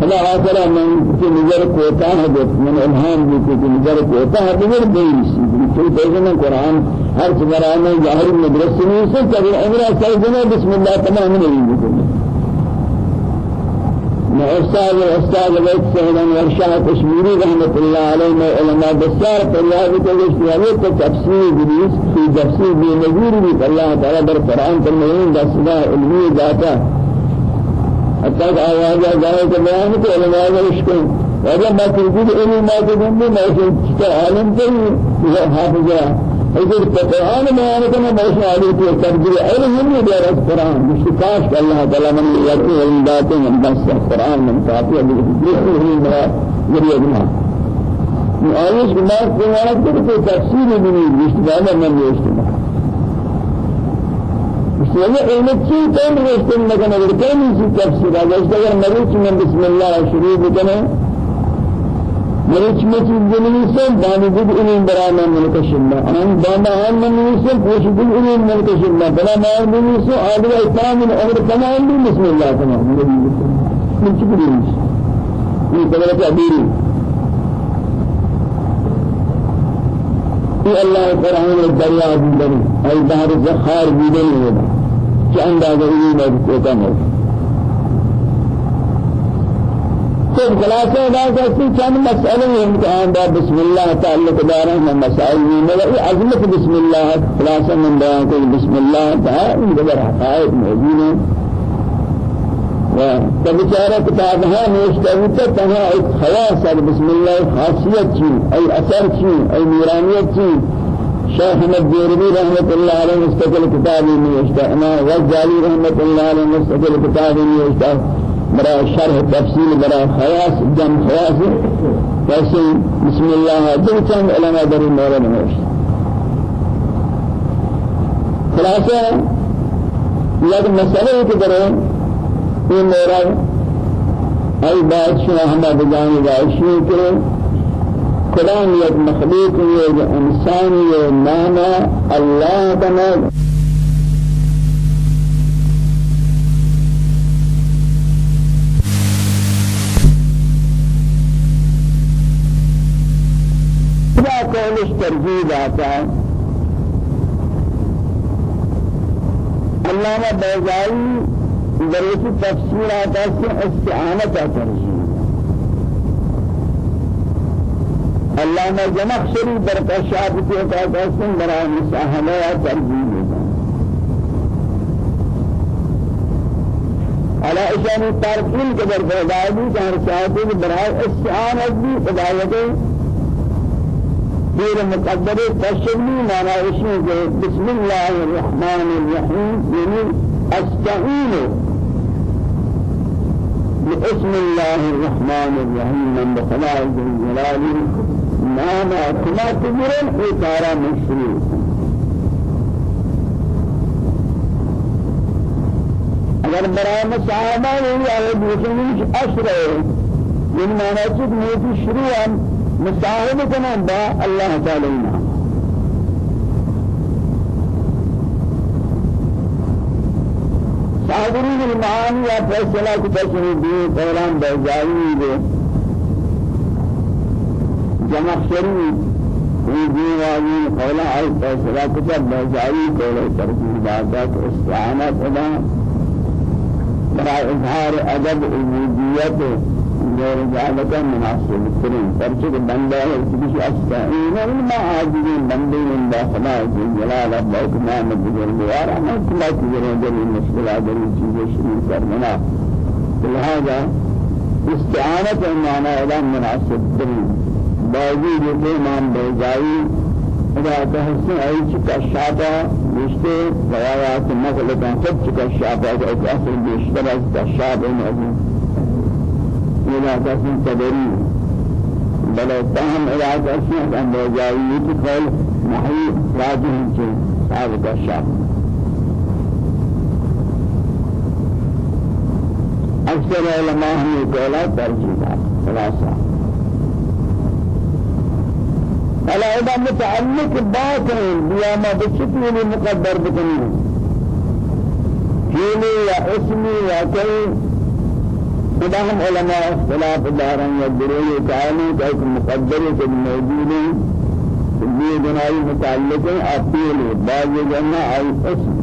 فلا آخر من في نظر کوتا ہے من إلهام بھی کہ نظر کوتا ہے بغیر بیس تو دیکھنا قرآن ہر چمران میں ظاہر مدرسے میں سے سجدہ بسم الله تمام نہیں بکنے میں استاد استاد وقت سہلان ورشاہ کشمیری رحمت اللہ علیہ میں علماء بسیار فریاد کو اشتیاوی تو تفسیر بلیس في تفسیر بھی نظیر اللہ تعالی در قرآن پر نہیں دستگاہ علمی ذاتا حتى آواز جائے کہ بیان کو علماء رشکن وجہ ما تجد علماء تجد ما شئت عالم تجد حافظہ اگر قرآن بیان کرنا بہت عالی تو تقدیر علم نہیں دے رہا قرآن. مشکاش کہ اللہ تعالی من یقین علم داتے ہیں بس قرآن من کافی ہے بالکل ہی بڑا ذریعہ بنا آیش کے بعد کو تفسیر بھی نہیں مشکل ہے میں يعني علمتي كم رشتم لكن أقول كم يجي تفسير هذا إذا كان مريض من بسم الله شروع بكنا مريض من شيء جنيسن داني جد إلين برانا ملك الشمع أنا دانا هم جنيسن بوش جد إلين ملك الشمع بلا ما جنيسن هذا إسلام من أمر كنا هم بسم الله كنا من شو بديش من كذا كأبيري الله قرآن الدريا بدني أي بحر الزخار بدني هذا كأن هذا هو ما بتكمل تو خلاصہ ادا کرتی چند مسئلے ہیں امتحان دا بسم اللہ تعلق دارا ہم مسائل میں مگر عظمت بسم اللہ خلاصہ من بیان کو بسم اللہ تعالی ان بغیر حقائق موجود ہیں و تبچارہ کتاب ہے نوشتہ تنہا ایک خواص ہے بسم اللہ خاصیت چی ای اثر چی ای نورانیت چی شیخ احمد دیربی رحمت اللہ علیہ مستقل کتابی نوشتہ امام غزالی رحمت اللہ علیہ مستقل کتابی نوشتہ برای شرح تفصیل برای خواص جمع خواص ویسے بسم الله. دو چند علماء در این مورد نوشت خلاصہ یک مسئلہ کہ در این مورد ای بات شما ہمیں بجانی داشتی کہ قرآن یک مخلوق یک إنسان یک نام اللہ تمام. قولش ترجیح آتا ہے علامہ بیزائی ذریعی تفسیر آتا ہے استعانت ترجیح علامہ جمخشری در کشاف کے آتا ہے۔ برای مساہلہ ترجیح دیتا على إشان التاركين كبر فضائي كان رسالته برای استعانت بھی فضائيته دیر مقدر تشبی مانا اسمه کہ بسم الله الرحمن الرحيم يعني استعين باسم الله الرحمن الرحيم من بخلاء الجلال مانا كما تجرن إطارة مشروع اگر برای مصاحبہ یہ ہے دوسرے اشرے من مانا چک موتی شروع مصاحب کنن با الله تعالی اینا. صادرین المعانی یا فیصلہ کی تشریح دی قولان بیجائی دے جمع شریف في ديوانين قولا أي فيصلة كتب بجائي قولا ترجيح بعدك استعانة أدا برای اظهار ادب عبودیت غير ذلك مناسب الكريم ہے کسی استعین علما عاجزین بندے من داخلہ جلال ربک ما مجر دوار ہم کلا چیزیں جری مشکلات جری چیزیں شروع کرنا لہذا استعانت معنی اعلان مناسب الكريم باوجود یہ امام بیزائی اذا تحسن اي چکا شابا رشتے روایات مغلقان سب چکا شابا ایک اصل بیشتر از شابا عظیم علاقہ سے تبری. بلے تاہم علاقہ سے ہم رجائی کی قول محی راجح سے صاحب کا شاہ اکثر علماء ہمیں قولا ترجیح خلاصہ على إذا متعلق باطن بياما بشكل مقدر بكنين فيني يا اسمي يا كي خدا ہم علماء اختلاف دروی تعالی کا ایک مقدر کے موجود ہیں یہ جنائی متعلق اپیل بعض جنہ آئی اسم.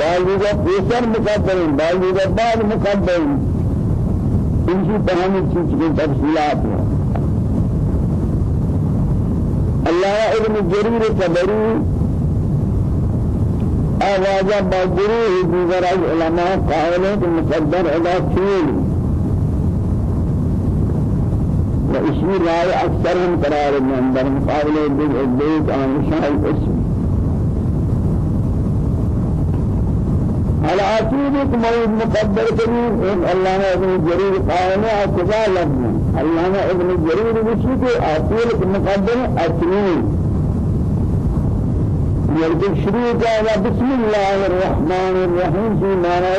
بعض جگہ پیسر مقدر ہیں بعض بعد مقدر. ہیں کی تمام چیز کی تفصیلات ہیں اللہ ابن جریر تبری آوازا با گروه دیگر از علماء قائلیں کہ مقدر ادا کیل۔ و اسی رائے اکثر ہم قرار میں در مقابلے دیگ ادیت آن شاہد اسم۔ على عتيبك موجود مقدر كريم إن الله ابن جرير قائمة أتباع لفظ الله ابن جرير بشيك عتيبك مقدر أتنين يرجع شروع بسم الله الرحمن الرحيم. في معنى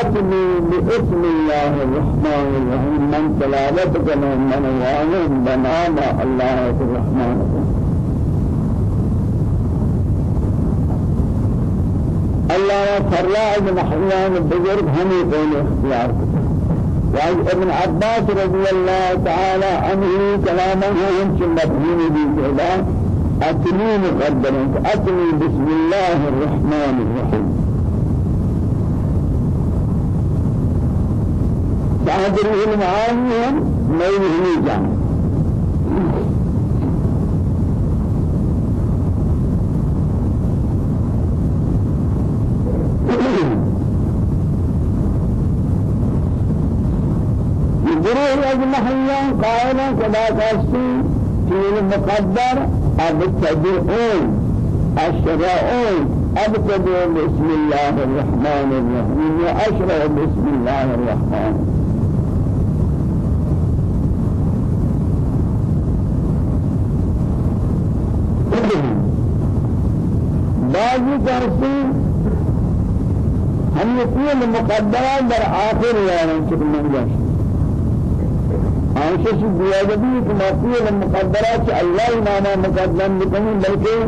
أتمي باسم الله الرحمن الرحيم. من تلاوتك من من بنام الله الرحمن الرحيم الله فرلا ابن حيان البزرگ ہمیں قول اختیار وعن ابن عباس رضي الله تعالى عنه كلامه هم مبهين بالكلام أتني مقدرا أتني بسم الله الرحمن الرحيم تعذره المعاني ما يهني جامع قائلا کدا کاستی فیل مقدر ابتدئون الشرعون أبتدئ بسم الله الرحمن الرحيم وأشرع بسم الله الرحمن. بعضی کہتے ہم یہ کل مقدرات در آخر یعنی چکل من جاشت آنشش بیادبی کہ مفعول المقدرات الله ناما مقدم بکنی بلکہ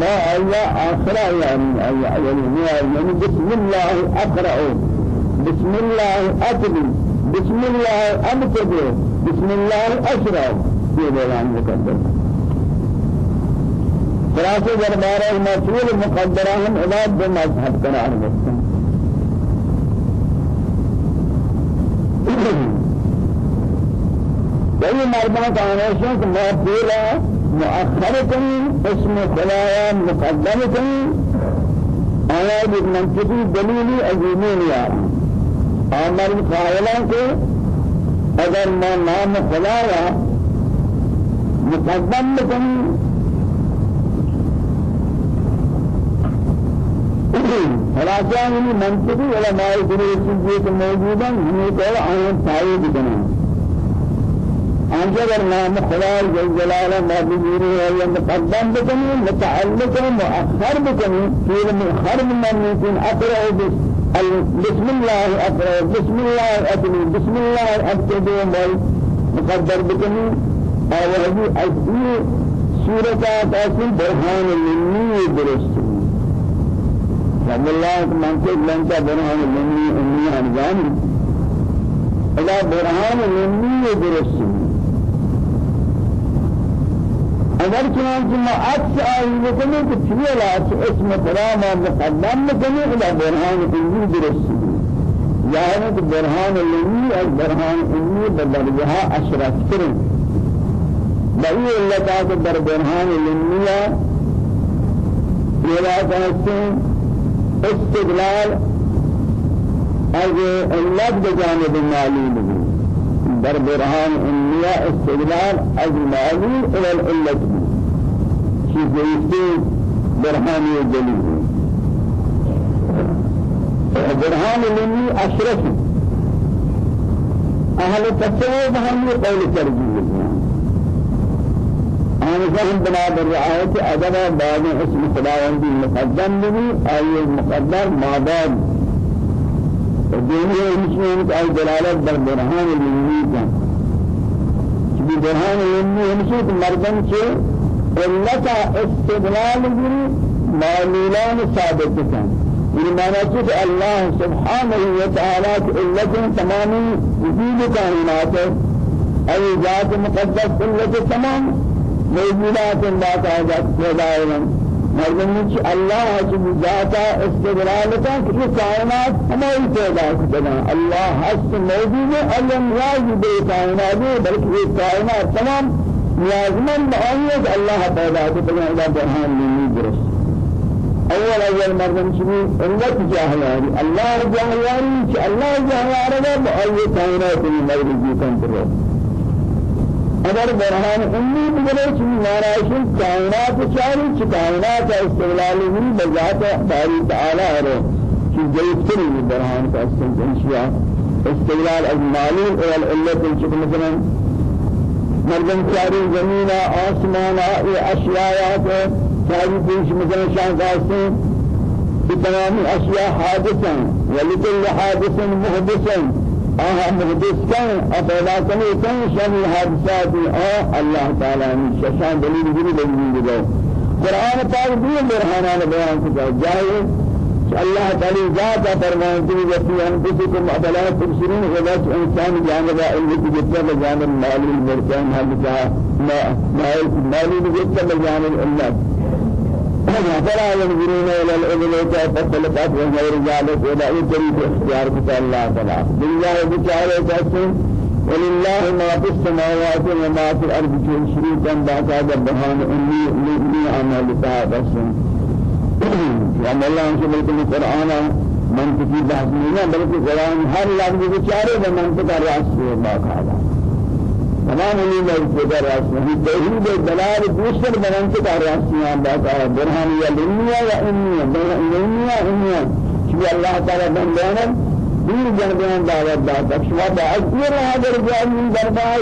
ما آیا آخرہ يعني آیا يعني يعني بسم الله أقرأ بسم الله أتبي بسم الله أبتدي بسم الله أشرع في بيان مقدم خلاصة دربارة المفعول المقدرة هم عباد بمذهب قرار بسم کئی مردوں کا ہمیشہ کہ میں پورا مؤخر کریں اسم خلایا مقدم کریں آیا ایک منطقی دلیلی عظیمین یار آمر قائلہ کو اگر میں نام خلایا مقدم کریں خلاصہ یعنی منطقی علماء دلیل چیزیں موجود ہیں یہ کہ آئیں تائید کریں أنجبر نام خدا جل جلاله ما بجيره هو مقدم بكني متعلق مؤخر بكني في المؤخر من يكون أقرأ بسم الله أقرأ بسم الله أدني بسم الله أبتدي مال مقدر أو هذه أجزاء سورة تأصيل برهان مني درست. رب الله من كل من برهان مني أمي أنجاني إلى برهان مني درست. اگر چنانچہ ما عکس آئی بکنی تو چیئے لاس اسم کراما مقدم بکنی إلى برهان علمی درست یعنی کہ برهان علمی اور برهان علمی بدرجہ أشرف کریں بئی اللہ تعالی در برهان علمی یہ کہتے ہیں استدلال از علت بجانب معلوم در برهان علمی استدلال از معلوم شيء جيسي برهاني الجليل برهان مني أشرف. أهل التصوف هم قول ترجيح أنا فهم بنا بالرعاية أدب بعد اسم خداوندي المقدم به أي المقدم ما بعد الدنيا المسلمين أي دلالة بالبرهان المني كان برهان المني همشي مردم شيء علت استدلال گری معلولان ثابت کن یہ معنی ہے کہ اللہ و تعالی کی علت تمامی وجود کائنات ای ذات مقدس علت تمام موجودات تعدد پیدا علم مردمی کہ اللہ کی ذات استدلال کا کہ کائنات ہماری پیدا کرنا اللہ ہست موجود ہے علم راز بے کائنات بلکہ یہ کائنات تمام لازمان بآيات الله پیدا کو بنا برهان مني درست أول أول مردم شنو؟ علت جاهلاني. الله جاهلاني کہ الله جاهلاني بآيات كائنات المغربي کنترول اگر برهان أمي بگرے چنی نارائشن کائنات چاری چی کائنات استغلال من بذات باری تعالی ہے کہ جلتری برهان کا استغلال استغلال از معلوم إلى العلت الشكل مثلا مردم چاری زمین آسمان ای اشیاء شاهد پیش مثلا شان قاسم بتمام اشياء حادثا ولكل حادث محدث۔ آه محدث كان أفلا كان كان شان الحادثات آه الله تعالى شان دليل دليل دليل قرآن پاک بھی برہانہ بیان کیا۔ جائے الله تعالى ذات فرمان في وفي أنفسكم أفلا تبصرون غلط إنسان جانب التي جتة جانب مال المركان هذا ما مال مال جانب الله فلا ينظرون إلى الإبل فخلقت وغير ذلك ولا يجري اختيار كتاب الله تعالى. بالله بشارة تحسن ولله ما في السماوات وما في الأرض شريكا بعد هذا برهان أمي لي عمل تحسن وأن الله أنشأ بلکہ القرآن منطقی بحث نہیں بلکہ قرآن ہر لفظ بیچارے میں منطق رأس سے باقاعدہ تمام علم الفقه رأس نہیں توحید دلال دوسر منطق رأس سے باقاعدہ برہان یا لنیا یا انیا لنیا انیا کہ اللہ تعالی بندانا دور جنبان دعوت داتا شما بعضیر هذا الرجال دربار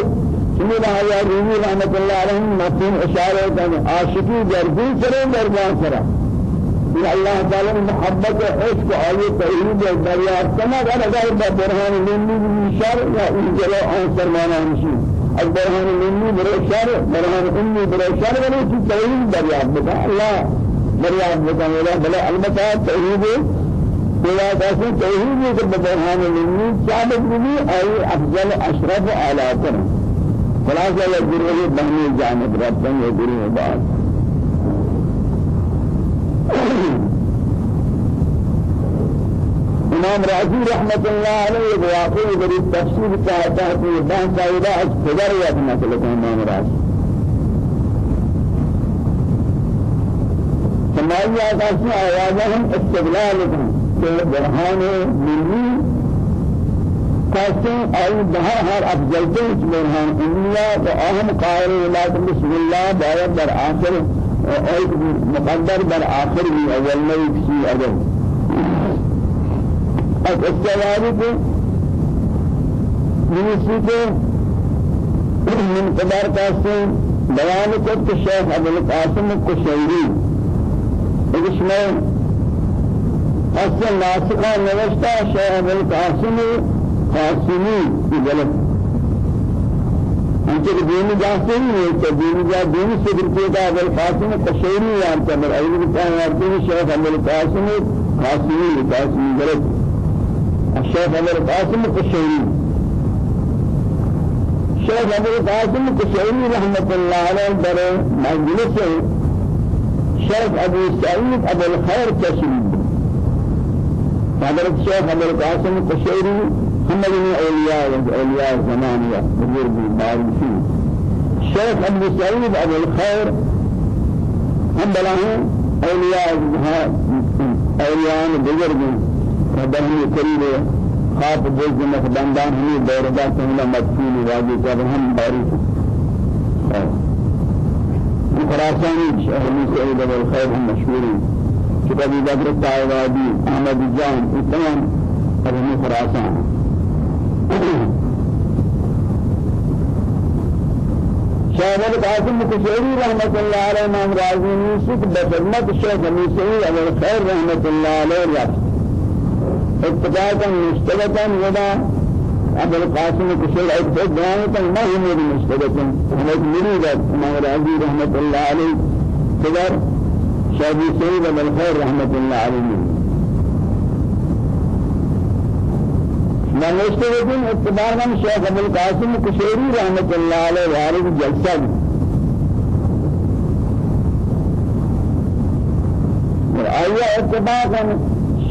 سمي لها يا رومي رحمة الله عليهم مفهوم إشارة كان عاشقي جربين سرين دربان سرين يا الله تعالى محبت عشق آية توحيد دریافت کنا اگر اگر برهان منی شر یا انجل عنصر مانا مشي البرهان مني برو شر برهان مني برو شر ولی کی توحید دریافت بتا. الله دریافت بتا. ولا بلا البته توحید بلا داسه توحید برهان مني ثابت أفضل أشرف اعلی کر خلاصہ یہ گروہ بہنی جانب ربنا یہ گروہ بعد. إمام رازی رحمت الله علیه واقعی در تفسیر چاہتا ہے کہ بہن سائدہ از خبر یاد نکل إمام رازی سمائی آقاسی آوازہ ہم استقلال ہیں کہ برہان ملی کاسے آئی بہر ہر افضل کے اس برہان انیا و اہم قائل اللہ بسم اللہ باید در آخر مقدر در آخر بھی اول میں کسی اگر از استواری کو منیسی کو من قدر کاسے بیان کو شیخ ابو القاسم کشیری اس میں اصل ناسخہ نوشتا شیخ ابو القاسم قاسمی کی غلط انچه دینی جاسے نہیں ہے کہ دینی جا دینی صدر کیتا ابو القاسم کشیری یانتا مر ایلی بتایا یارتی شیخ ابو القاسم قاسمی قاسمی غلط الشيخ عمر قاسم القشيري الشيخ عمر قاسم القشيري رحمة الله عليه در مجلس شيخ أبو سعيد أبو الخير كشري حضرت الشيخ عمر قاسم القشيري هم من أولياء أولياء زمانية بزرگ معروفين الشيخ أبو سعيد أبو الخير هم بلاه أولياء أولياء بزرگ مدهنی قریب خواب جز مخدندان ہمی دوردار سہلا مدفون واجی کر شہری سعید ابو الخیر ہم مشہوری کتابی بدر التعوادی احمد جان اتمام ابن خراسان شاہد قاسم کشیری رحمت اللہ علیہ إمام راضی نیسک بخدمت شیخ ہمی سعید أبو الخیر رحمت اللہ علیہ رفت اتفاقا مشتركا ولا. أبو القاسم كشيء أكثر دعاية ما هي مريد مشتركا هناك مريد إمام العزيز رحمة الله عليه. كبر شادي سيد أبو الخير رحمة الله عليه. ما مشتركين اتفاقا شيخ أبو القاسم كشيري رحمة الله عليه وعليه جلسة وآية اتفاقا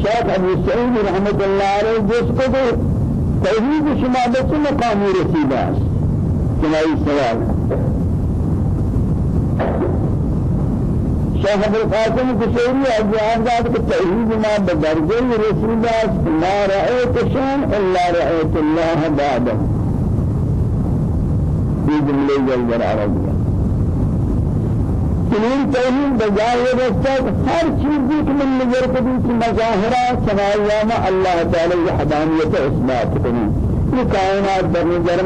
شیخ ابو سعید رحمت اللہ علیہ جس کو تو توحید شما بچ مقام رسیدہ سنائی سوال شیخ القاسم کشوری اجواب داد کہ توحید ما بدرجہ رسیدہ ما رأيت شان الا رأيت الله بعده في جملة جلجل عربية چنین توحید بجائے رسد ہر چیزی کہ من نظر کبھی کی مظاہرہ سمایامہ اللہ تعالی حدانیت اثبات کنی یہ کائنات در نظر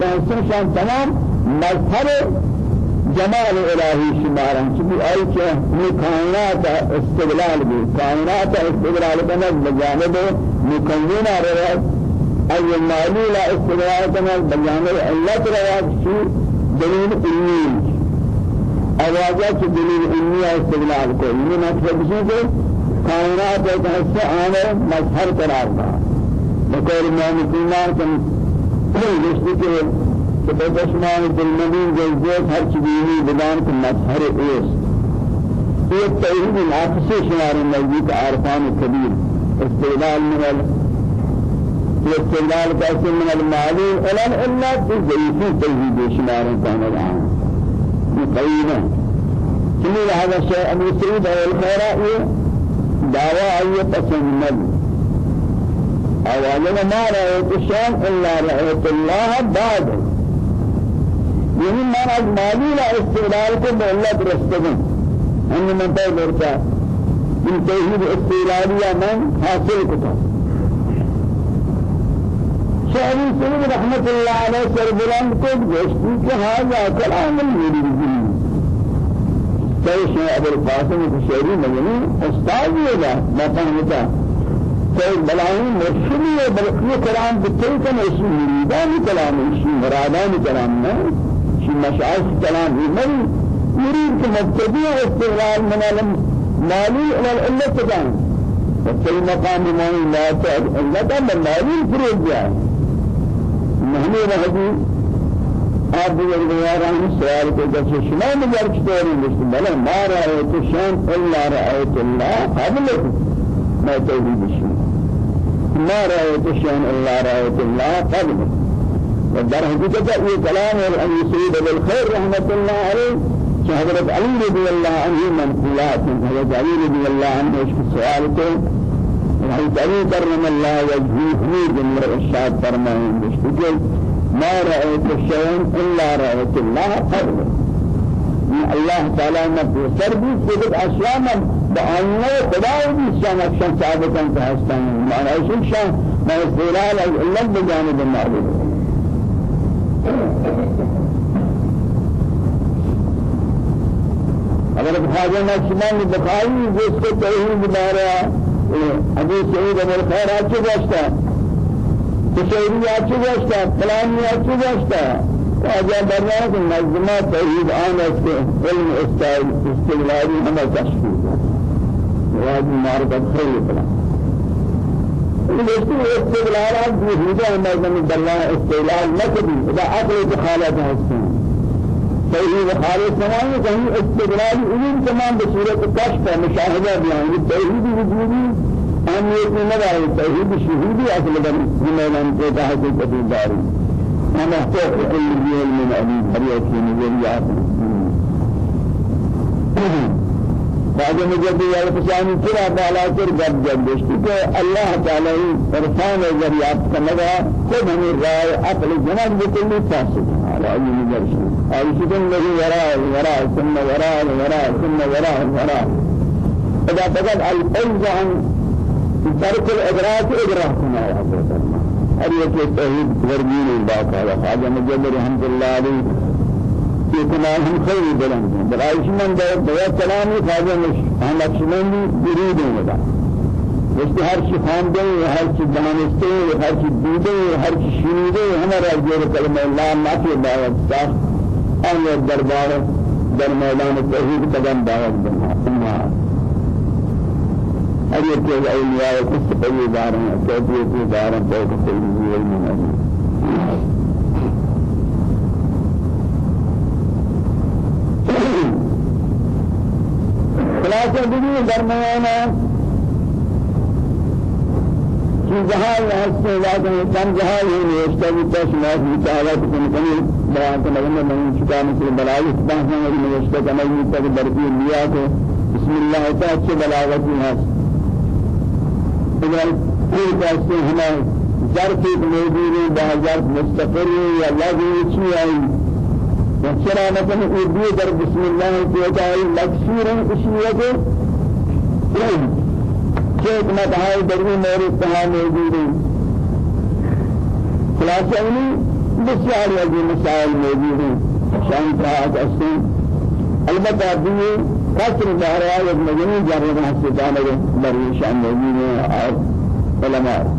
تحسن شان تمام مظہر جمال الهی شمارن چبی آئی کہ کائنات استقلال بھی کائنات استقلال کنن بجانب مکنون روایت ای مالی لا استقلال کنن بجانب علت روایت شی دلیل علمی آوازہ کی دلیل علمی استقلال کو یہ مطلب ہے کہ کائنات ایک حصہ آنے مظہر قرار دا بقول امام کنان کن. رشتی کے کہ بدشمان دلمدین جزیت ہر چیزی بدان کو مظہر ایس یہ توحید العاقسی شمار نزدیک عارفان کبیر. استقلال من ال استقلال کیسے من المعلوم الا في ضعیفی توحید شمار کان الان مقیمہ كل هذا الشيء أبو سعيد الخيرائي دعوة أي تسمد أولا ما رأيت الشام إلا رأيت الله بعد. يعني ما از مالی لا استقلال کو مولت رستگن ہم من تو برتا ان توحید استقلالیہ من حاصل کتا شہری سلیم رحمت اللہ علیہ سر بلند کو گوشتی کہ ہاں کلام المرید سيد أبو القاسم الشهري مجني أستاذ يلا ما فهمتا سيد بلاين مرشدي بلقي كلام بتوي كان إيش مريدان كلام إيش مرادان كلام ما شيء مشاعر كلام من يريد كمبتدئ استغلال من علم مالي إلى العلة كان وفي مقام ما لا تعد إلا كان مالي فريد جاء نهدي. آپ دیگر بیاران سوال کو جب شما مگر چطور نشت بلا ما رأيت شان إلا رأيت الله قبلك ما توحيد شما ما رأيت شان إلا رأيت الله قبلك ودر حقيقة یہ كلام أبي سعيد بالخير رحمة الله عليه حضرت علي رضي الله عنه منقولات حضرت علي رضي الله عنه إيش السؤال کو حضرت علي كرم الله وجهه حميد من الإرشاد فرمائیں بشكل ما رأيت شيئا إلا رأيت الله قبل الله تعالى نبي بي سبب أشياء بأنه خدا بي شان أكشان ثابتا كهستان معنى إيش شان ما استغلال إلا بجانب المعبود اگر خواجہ نقشبان بخاری جس کو توحید بارا ابو سعید ابو الخير آچے گشتا کشوری آچی گشتا فلانی آچی گشتا واجہ برنامه منظمہ توحید آن است علم استقلالی ہمیں تشکیل واجب معرفت خیلی فلان لیکن استقلالات بوجودہ ہمیں بالله استقلال نکبی اذا عقل دخالت ہستیں توحید خالص سمائی کہیں استقلال علم تمام بصورت کشف مشاہدہ بیان توحید وجودی ہم یہ کہ نہ رہے توحید شہودی اصل بن کو کہا کہ کبھی داری۔ ہم احتاج کل دین من علی ہر ایک کی نظریات بعد مجد یہ پشانی پورا بالا کر جب جب دشتی کہ اللہ تعالی فرسان ذریعات کا لگا خود ہمیں رائے عقل جناب بکل فاسد على علم الجرش أي شيء الذي وراء وراء ثم وراء وراء ثم وراء وراء. إذا بدأ الفوز عن ترك الإدراك إدراك ما يحدث هر یک توحید ورگین بات ہے خواجہ مجد رحمت اللہ علیہ یہ تمام ہم خیر من دو دو کلامی خواجہ ہم اکشمندی درود ہیں لگا اس ہر چی خواندے ہر چی دانستے ہر چی دیدے آن دربار در میدان توحید قدم دعوت بنا؟ یک چیز اولیاء کس پہلی دار ہیں کیفیت دار ہیں بہت صحیح علم نہیں خلاصہ بھی درمیان کی جہاں ہستے جاتے ہیں کم جہاں ہی نوشتہ بھی تشمات مطالعات کن کنی بیان کے لگنے میں چکا مثل سبحانہ وتعالی نوشتہ کمائی تک برکی لیا کہ بسم اللہ تعالی بلاغتی ہے اگر کوئی کہتے ہمیں ظرف موجود ظرف مستقر یا لازم آئی وشرا مثلا اردو در بسم الله تعالى مكسور اشیاء کہ حکمت ہے درمی میرے تہا موجود ہے خلاصہ انہی بسیار یعنی مسائل موجود ہیں شان تاعت أسن البته دي كسر بهراء المجنون جرد حسيتان بري شان نبيه أو علماء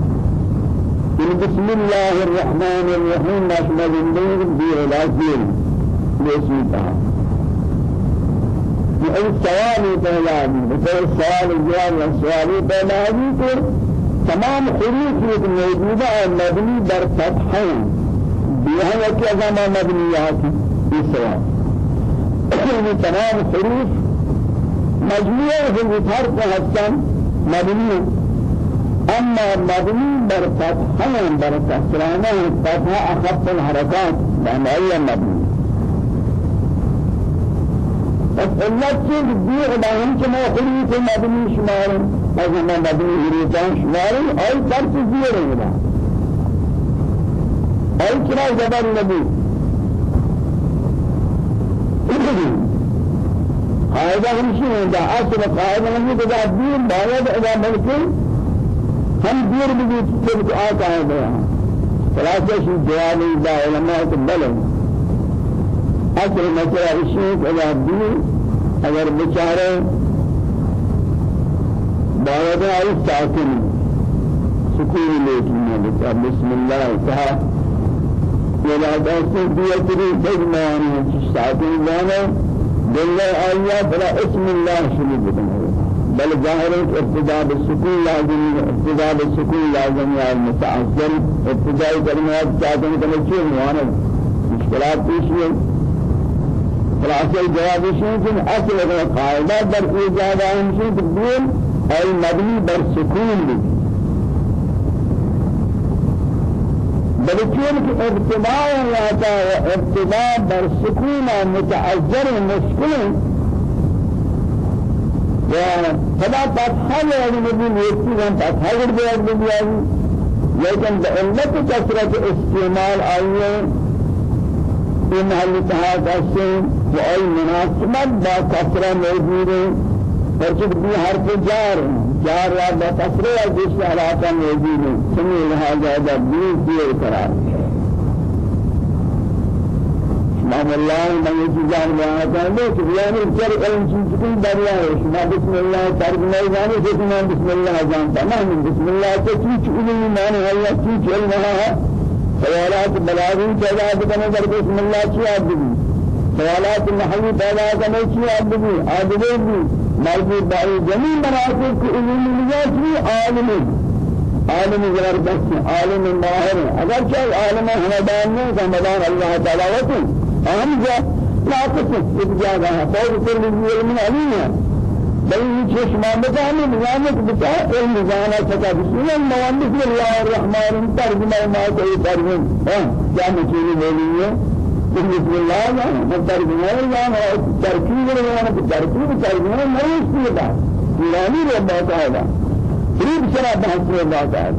بسم الله الرحمن الرحيم نشمل الدين دير العزيز باسم الله. أي سوال بھی سوال جواب سوال پہلا بھی تو تمام حروف ایک موجودہ ہے مبنی در فتح ہیں بیہاں کی ازامہ مبنیات یہ سوال. تمام حروف مجموعہ حروف ہر کو حسن أما مبني بر فتحة بر كسرانة فتحة أخف الحركات أي مبني بس علت چیز دیگر باهم که ما خودی که مبنی شمارم از ما مبنی هریتان شمارم آی تر چیز دیگر ہے آی چرا زبر نبی۔ قاعدہ ہمشی ہے دا اصل قاعدہ ہمیں کہ دا دین باید ادا بلکہ ہم دیر بھی تب آتا ہے گیا خلاصہ شو جواب دا علماء بلد اصل مسئلہ اشیاء ادا دین اگر بیچارے باید آئی ساکن سکون لیکن بچا بسم اللہ کہا ولا دست دیتری بجمعانی ساکن جانا دل آیا بلا اسم اللہ شروع بدنے بل ظاہر ابتداء بالسکون لازم ابتداء بالسکون لازم یا المتعذر ابتداء کلمات چاہتے ہیں کہ چیز موانا مشکلات پیش ہوئی خلاصه جواب شيء أصل القاعدة بر إيجاد شيء تقول أي مبني بر سكون بي بلکن کہ ابتداء رہتا ہے ابتداء بر سکون متعذر مشکل. و فلا فتحہ لے نبی نیتی ہم فتحہ گر دیا دیا لیکن کثرت استعمال آئیے في محل اتحاد السين وأي مناسبة با كسرة موجودة فرشد بي حرف جار جار را با كسرة جس علاقة موجودة سمي لهذا دا بي دير قرار امام الله من يجزان بها لو سبحان الجر علم چیز دریا ہے شما بسم الله ترک نہیں جانے کہ بسم الله جانتا نہیں بسم الله تو چیز علم معنی ہے یا سوالات بلاغی پیدا کرنے در بسم اللہ کی عبدی سوالات نحوی پیدا کرنے کی عبدی عبدی بھی مرضی بائی جمیع مناسب کی علم نجات بھی عالم عالم زبردست عالم ماہر اگر چاہے عالم ہمدان میں سمدان اللہ تعالی ہوتے ہم جا ناقص ایک جگہ ہے فوق کل علم علیم ہے. بل چشم بتاعي نظامك بتاع النظام سكا بسم الله بسم الله الرحمن ترجمة ما کوئی ترجمة ها کیا مچھلی بولی ہے بسم الله نا ترجمة نا ترکیب نا ترکیب ترجمة نہیں اس کی بات رو بات ہے قریب سرا بحث بات ہے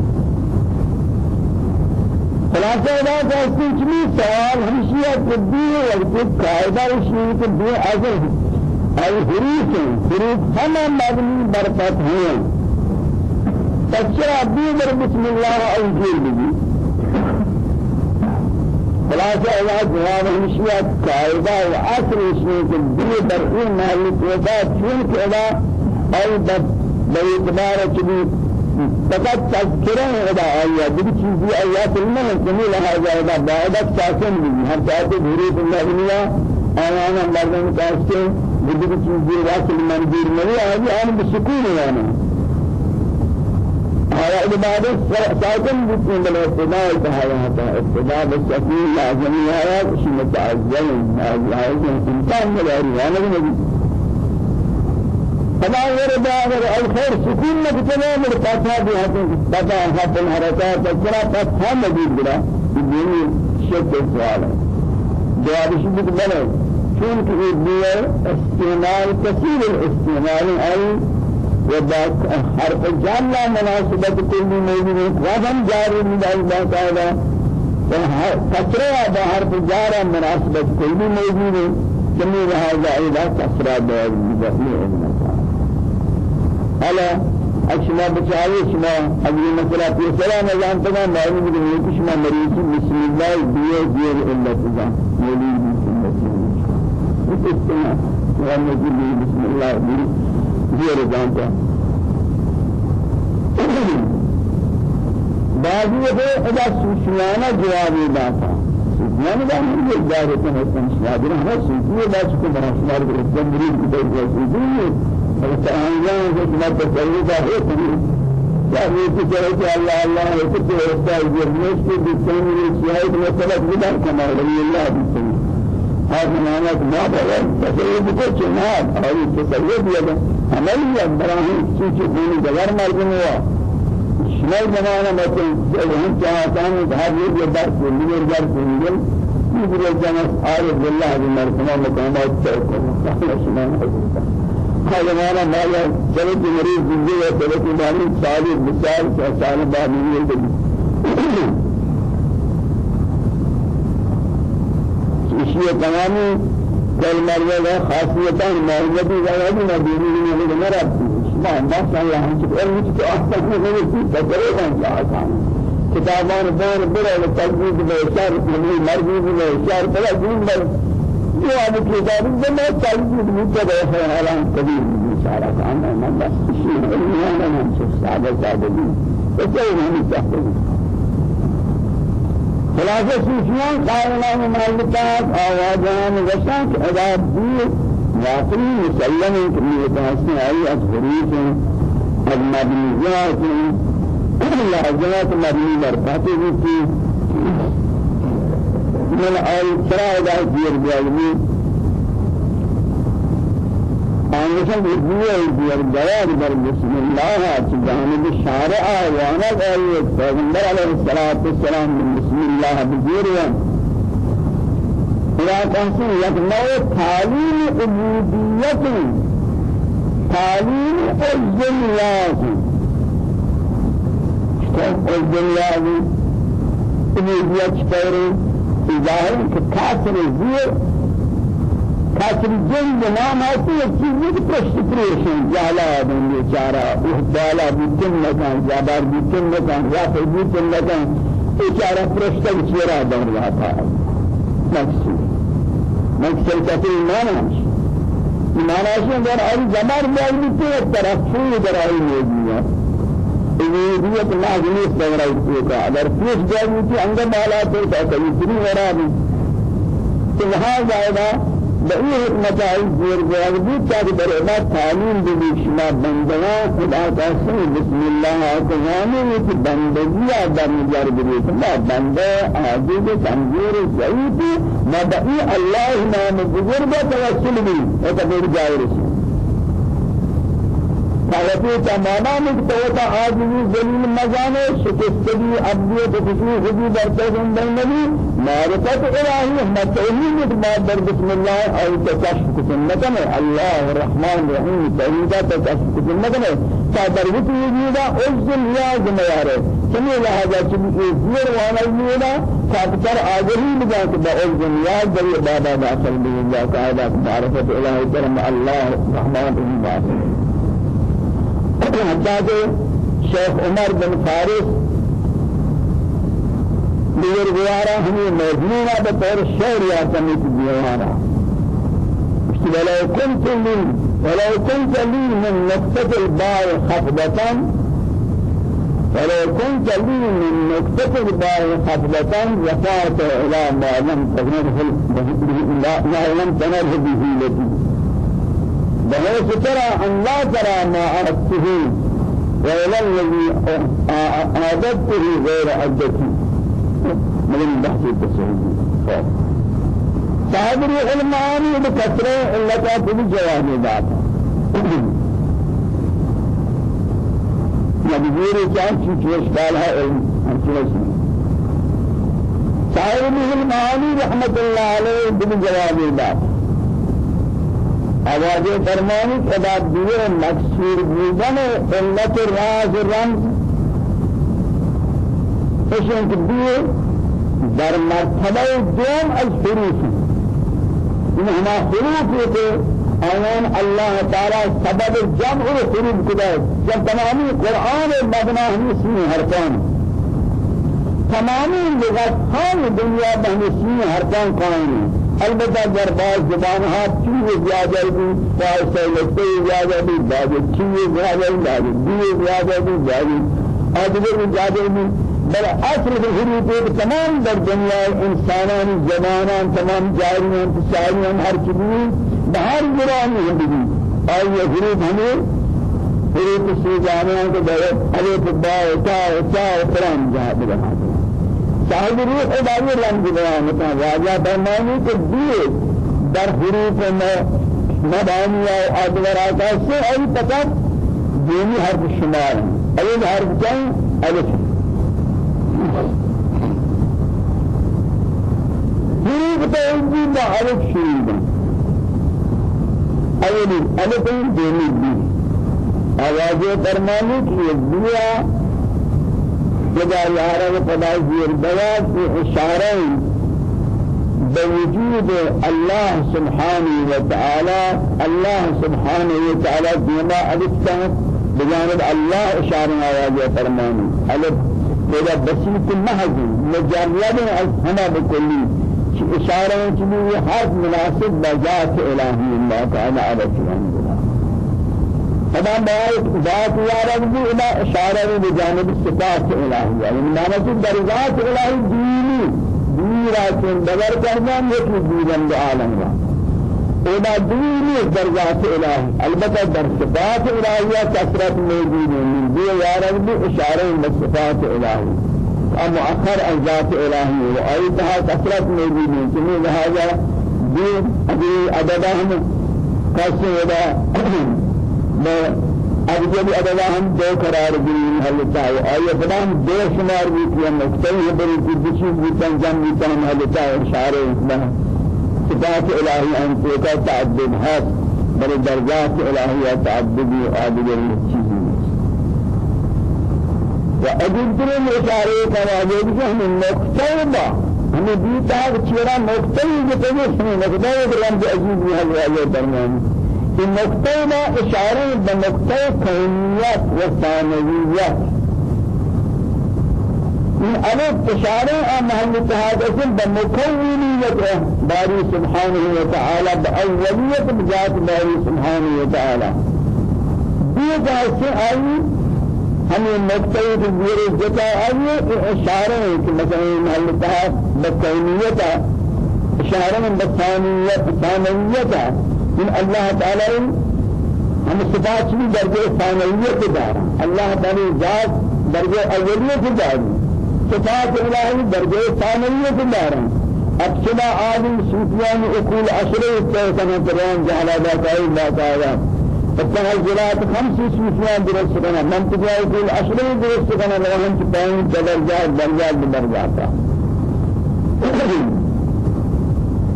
خلاصہ بات ہے کہ سوال ہمشیہ طبی وقت قاعدہ شیء کے دو اثر الحروف حروف هم مبني بر فتح ہیں تشرع بيبر بسم الله جيل بي خلاصة الله جواب همشيات قاعدة وعصر اسمه بيبر این محل توفات چون كذا أو باعتبار كبير. فقط تذكرة هذا آيات دي چیزی آیات نہیں سمی لہذا هذا بعدك ساکن بھی ہم چاہتے حروف اللہ آیانا مردم کاستے بدك چیزی واصل منظور نہیں آئی آن بسکون وأنا هذا عبادة ساكن بسم الله ابتداء بهذا ابتداء بالسكين لازم يا شيء متعزل هذا إنسان مداري أنا بنجي فما ورد هذا الخير سكون مكتنا من فتح بهذا فتح هذا الحركات ترى فتح مجيد بلا بدون شك السؤال جواب شو بتقبله چون کہ یہ استعمال کثیر الاستعمال ای وذاك حرف جامع مناسبت كل موجود. وهم جار من الله تعالى كسرة بحرف جار مناسبت كل موجود. جميع هذا إذا كسرة بحرف هلا اشما بچائی اشما اگلی مسئلہ پیر سلام ازان تمام معلوم ہے کہ اشما مریض بسم الله. دیئے دیئے اللہ Hukukuna Muhammed bin Bismillah bin diğeri danta. Bazı de o da suçlana cevabı danta. Yani ben bir iddia etmem etmemişim. Ya bir ama sözüye ben çıkıp maaşlar bir iddia bir kere ki bir kere ki bir kere ki bir kere ki bir kere ki bir kere ki bir kere ki bir kere ki bir kere ki bir kere ki Allah bir kere ki Allah Allah, bir kere ki Allah Allah, bir kere ki bir kere ki bir kere ki Allah Allah, bir kere ki Allah Allah, bir kere ki bir kere ki bir kere ki bir kere ki bir kere ki bir kere ki bir kere ki bir kere هذا معناه ما بقى تصيب كل ما أو تصيب يدا عمليا براهين شيء دين جوار مرجم هو شمال زمانة مثلا هم كان هذا يقدر كل يقدر كل يقدر جنس عارف بالله بالمرتبة مقامات تأكل شمال هذا معنى ما يا جلد مريض زندگی ہے جلد مانی سالی مثال سال بعد نہیں اشیاء تمامی کل مرد خاصیتان موجودی وجودی مدینی میں مرد ما ما شاء الله چھ احسن نہیں ہے بدرے کان جاتا کتابان بان تلقید میں اشار مرضی میں اشار بلا دین جواب كتاب بما تجد متبع حالان كبير بشارة كان من بس شيء علمي أنا من شخص سادة سادة دي فكيف خلاصة سوشيان قائلان مالكات آوازان وشاك عذاب دي واقعي مسلم كمية حسن أي أصحريف المبنيات لازمات مبني مرفاتي من آل سرا دا دیر بیاوی آنشان دیئے دیر بیاد بر بسم الله جانب شارع وأنا قال پیغمبر علیہ الصلوۃ والسلام بسم الله بزیریا خدا تحسین یک نوع تعلیم عبودیت تعلیم الزمیات الزمیات عبودیت چطوری ظاهر کہ کافر زیر کافر جن نام آتی ہے چیزی کی پشت پریشن جالا آدم بیچارہ احدالا بیتن لکن جابار بیتن لکن رافع بیتن لکن بیچارہ پرشتہ چیرا دور رہا مقصود. مقصود کافر ایمان ہمش ایمان آشن در آئی زمان موجود ہے طرف فوی در آئی موجود ہے الوهية لازم يستمر الكوكا أگر فيش جاوي في عند بالا تلك كيسري ورابي فلهذا إذا بأي حكمة عزيز جاوي تاك برعبا تعليم بشما بندنا خدا تاسم بسم الله أكواني وفي بندگي آدم نجار بريد ما بندے عاجز کمزور ضعیف ما الله نام بزرگ توسل بھی ایتا جاوي رسول. حالتی تماما مکتوتا آدمی ذلیل مزانے شکستگی عبدیت خشوع خودی برتے زندہ نبی معرفت الہی توحید ما در بسم اللہ اور تکشف سنتن اللہ الرحمن الرحیم توحیدہ تکشف سنتن تا در وطی وجودا عز نیاز میارے سمی لہذا چلی زیر وأنا وجودا کافتر آگہی بجا کہ با عز نیاز در عبادہ داخل اللہ تعالیٰ معرفت الہی کرم اللہ الرحمن الرحیم حتى شيخ عمر بن فارس دیر گوارا ہمیں مجنونہ بطور شعر یا سمیت دیوانا ولو كنت لي ولو كنت لي من نقطة الباء خفضة ولو كنت لي من نقطة الباء خفضة رفعت إلى ما لم تنره ما لم تنره به لدي بحيث ترى أن لا ترى ما عرفته وإلى الذي أعددته غير عدتي. من البحث التسعيدي صاحب العلماني بكثرة إلا كاتب جواب ذات مجبور كأن شو إشكالها علم. صاحب العلماني رحمة الله عليه بجواب ذات آواز فرمانی خدا دیئے مکسور بودن علت راز رمز کہ دیئے در مرتبہ دوم از حروف ان ہما حروف ہوتے آیان اللہ تعالی سبب جمع حروف کدا جب تمامی قرآن مبنا ہمی سین حرکان. تمامی لغت ہم دنیا بہمی سین حرکان قائم البتہ در باز زبان ها چیز زیادہ بھی فائسہ لگتے زیادہ بھی بعد چیز زیادہ بھی بعد دیئے زیادہ بھی بعد آدھگر بھی زیادہ بھی۔ بل اصل الحروف تمام در دنیا انسانان زمانان تمام جاریان تساریان ہر چیزیں بہر گرانی ہندگی اور یہ حروف ہمیں حروف سی جانیاں کے در حروف با تا تا فرام جہاں بلہا صاحب روح اداری رنگ بیان ہوتا ہے راجہ فرمانی کہ دیئے در حروف میں مبانی ادور آتا سے ای پتہ دینی حرف شمار اول حرف ہے؟ الف. حروف توجی با الف شروع اولی الف دینی دی آواز فرمانی کہ یہ جدا یارا خدا زیر بواز في اشارہ بوجود الله سبحانه وتعالى الله سبحانه وتعالى ديما ألفتا بجانب الله إشارة آواز فرماني ألف إذا بسيط محض مجرد هنا بكل إشارة تبيه حرف مناسب بذات إلهي الله تعالى على الحمد فما باید ذات یارد بھی إلى اشارہ بجانب صفات الہیہ یعنی معنی کہ در ذات الہی دینی دین راکن دور کرنا یکی دیدن عالم را. ادا دینی در ذات الہی. البتہ در صفات الہیہ کثرت موجود ہے دی یارد بھی اشارہ بصفات الہی. مؤخر ذات الہی و کثرت موجود ہے کہ لہذا دین ابھی عددہ ادا میں اب ادلا ہم دو قرار دی حلتا ہے اور بدام دو شمار بھی کیا مختلف ہے بڑی کچھ بھی تنظیم بھی تم حلتا ہے اشارے إسلام. صفات الہی أن کو کا تعدد. ہے بڑے درجات الہی تعددی آدگر چیزیں وأجدر الإشارة كما يجب أن المقتربة ہمیں دیتا ہے چیرا مختلف جتنے سنے نقدہ اکرام کے النقطة ما بنقطة كونيات وثانويات. من ألف إشارة محل تهادس بمكونية باري سبحانه وتعالى بأولية بذات باري سبحانه وتعالى. دي جاسي آئی ہمیں اشارہ ہے کہ مثلا محل تہاد بکونیت اشارہ بثانیت ثانویت من الله تعالى هم صفات بھی درجة ثانویت دار الله تعالى ذات درجة اولیت دار صفات الهی درجة ثانویت دار اب سنا عالم صوفیان أقول عشرة تهتم تران جهالات لا تعالى التنزلات خمس صوفيان درست من تجاوز كل عشرة درست كنا لهم تبين درجات درجات بدرجات.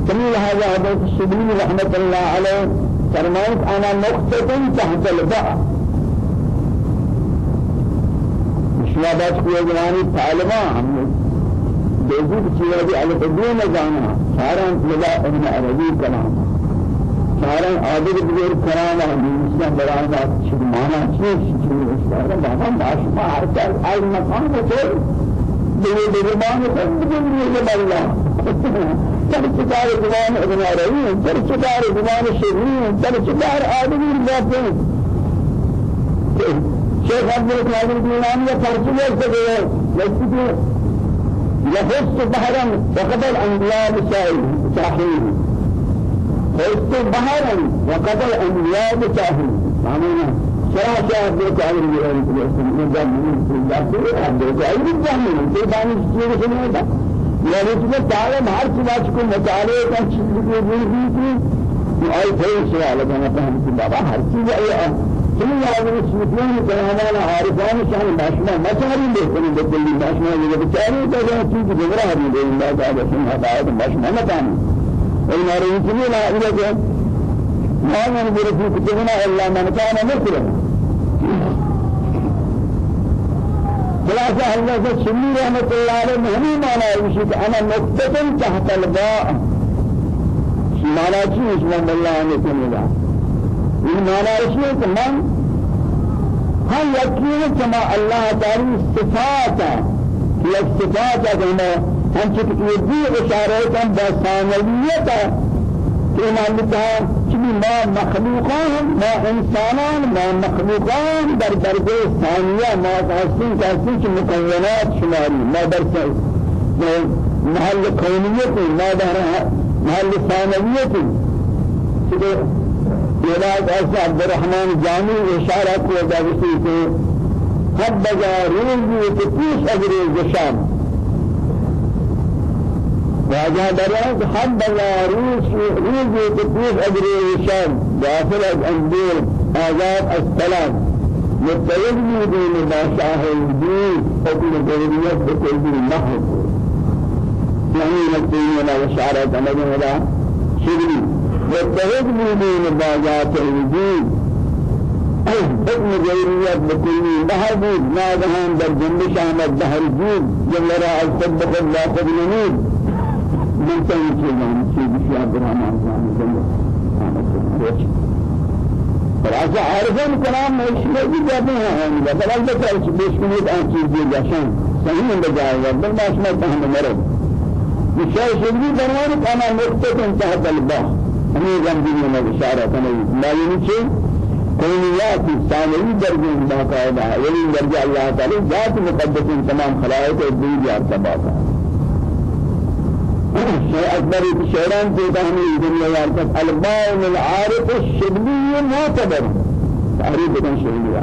جميل هذا حضرت الشبيل رحمة الله عليه فرمانت أنا نقطة تحت الباء مشوابات في جواني طالبان هم بيجي بچيرا دي على تدين جانا سارا للا ابن عربي كلام سارا عابد بغير كلام مثل برانا شدمانا شيء شيء سارا بابا ما هر كار أي مكان بتر دي دي ما نتبدل دي الله ترچدار زمان ابن عربی ترچدار زمان شیرین ترچدار آدمی باطن شیخ عبد القادر جیلانی ترجمه کرده لسیدی لفظت بحرا وقد الانبياء بسائل صاحب لفظت بحرا وقد الانبياء بسائل معناه شرع شاهد بيت عمر جيلاني في الاسم من ذا من الله سبحانه وتعالى اي بالجهل في باني سيره سنه يعني تبقى تعلم هر چیز کو مطالعے کا چیز کی بھی کی اي کوئی سوال أنا فهم کہ بابا ہر چیز اي كل هذه السلوكيان كلامنا عارفان شان ماشنا ما شارين بيكون بكل ماشنا اللي بتعرف كذا چیز جبرا هذه دي الله تعالى سبحانه وتعالى ماشنا ما كان المعرفين لا إله ما من برسول كتبنا إلا من كان مثله خلاصة الله سني رحمة الله عليه مهمي معنى يشيك أنا مقتدم تحت الباء معنى شيء اسم الله عنه كندا این معنی ہے کہ من ہم یقین كما الله تعالى صفات یک صفات ہے ہم چک یہ بھی اشارہ کم بسانویت کہ مالکہ چبی ما مخلوقان ما انسانان ما مخلوقان در درجه ثانیه ما تحسین چی مکونات شماری ما در محل کونیت ما در محل ثانویت چکہ علاج ایسا عبد الرحمن جامع اشارہ کو دعوتی کہ حد بجا روزی کہ اگر شام واجه درات حد روز تطوف أجري وشام داخل الأنبياء آزاد السلام. متوجه دين باشاه الدين حكم الجاهلية بكل محض. يعني نتيجة ولا إشارة أمد ولا شغلي. متوجه دين باشاه الدين حكم الجاهلية بكل محض. ما دهان در جنب شامت دهر الدين رأى الصدق الله قبل من كان يجينا شيء في الرحمن زمان فلاسا عارفين كلام مش لازم جابنا يعني بس أنا بس بيش كنيت عن شيء دي عشان صحيح من بجاي بل ما اسمه فهم مرض مشاي شديد درمان أنا مقتدر تحت البحر أنا جنبي من الإشارة أنا ما ينشي كونيات ثانوي درجة باقاعدة ولي درجة الله تعالى ذات مقدس تمام خلائق الدنيا ارتباطها شيء أكبر بشيران في دهني الدنيا يارتب الباين العارف الشبلي معتبر تعريف بدن شبلي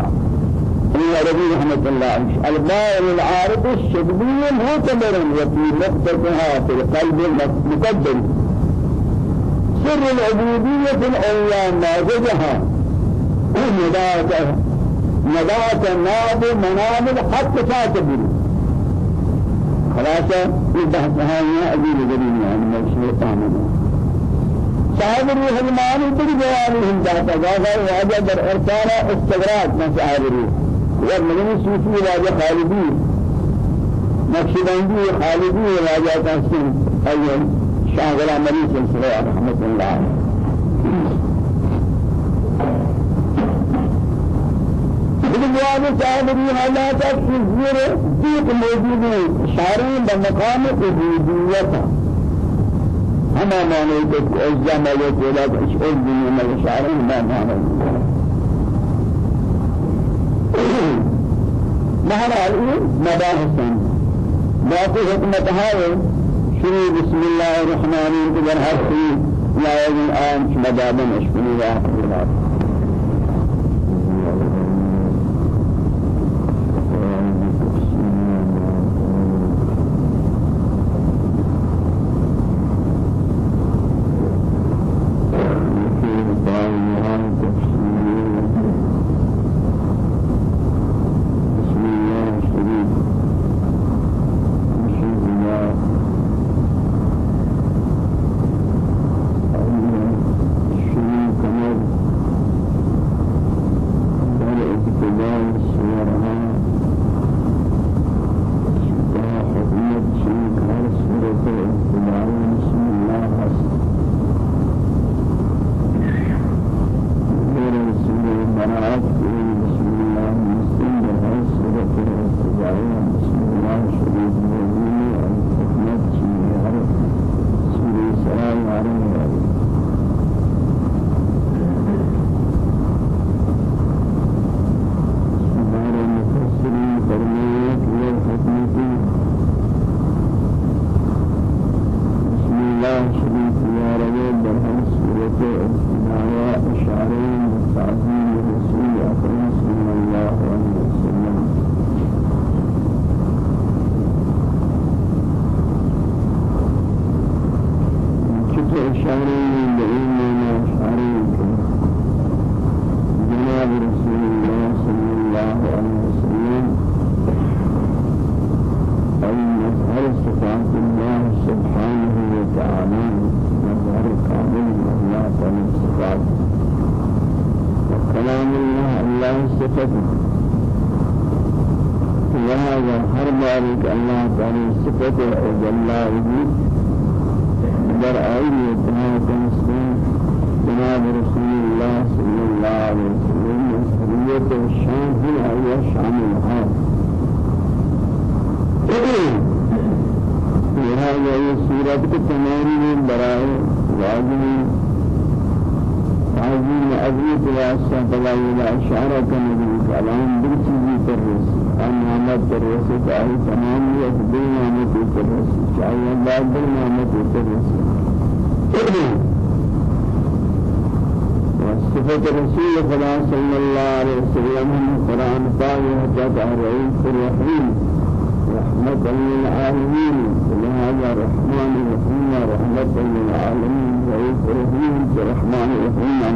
ابن ربي رحمة الله عليه الباين العارف الشبلي معتبر وفي نقطتها في القلب المقدر سر العبودية الأولى ناجدها نداة نداة ناب منام حتى تعتبر خلاصة البحث هاي أجيب جريم يعني ما الشيطان صاحب الروح المعاني تري جوانهم ذاتا غاغا واجا در ارسانا استغراق من صاحب الروح ومن صوفي واجا خالدي نقشبندي خالدي واجا تحسين أيضا شاغل عملي سلسلة رحمة الله بالجواب صاحبی حالات زیر دیت موجود ہے اشارے بمقام عبودیت ہم مانے کہ اجزا مالے کولا اش دنیا میں اشارے ما مانے مہر مباحثن باقی حکمت ہے شروع بسم الله الرحمن الرحيم؟ هر شيء لا يجن آن مدابا مشكلة واحد وقت بلائی لا اشارہ کنگی کلام دل چیزی پر رسی ان نعمت پر رسی چاہی تمامیت دل نعمت پر رسی چاہی اللہ دل رسول خدا صلی اللہ علیہ وسلم قرآن پاک حجت رئیس الرحیم. رحمة للعالمين لهذا الرحمن الرحيم رحمة للعالمين رئيس الرحيم الرحمن الرحيم عن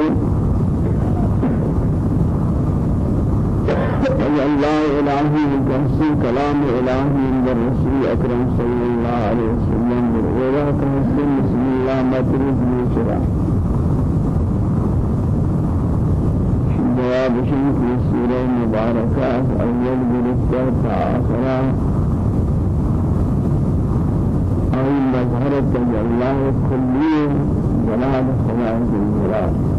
الله إلهي الجنسي كلام إلهي من الرسول أكرم صلى الله عليه وسلم. بالغيرة كنسي بسم الله مدرس بشرع جواب شيخ في السورة المباركة أول برسالة آخرة أي مظهرة الله كلية جلال خدای جلال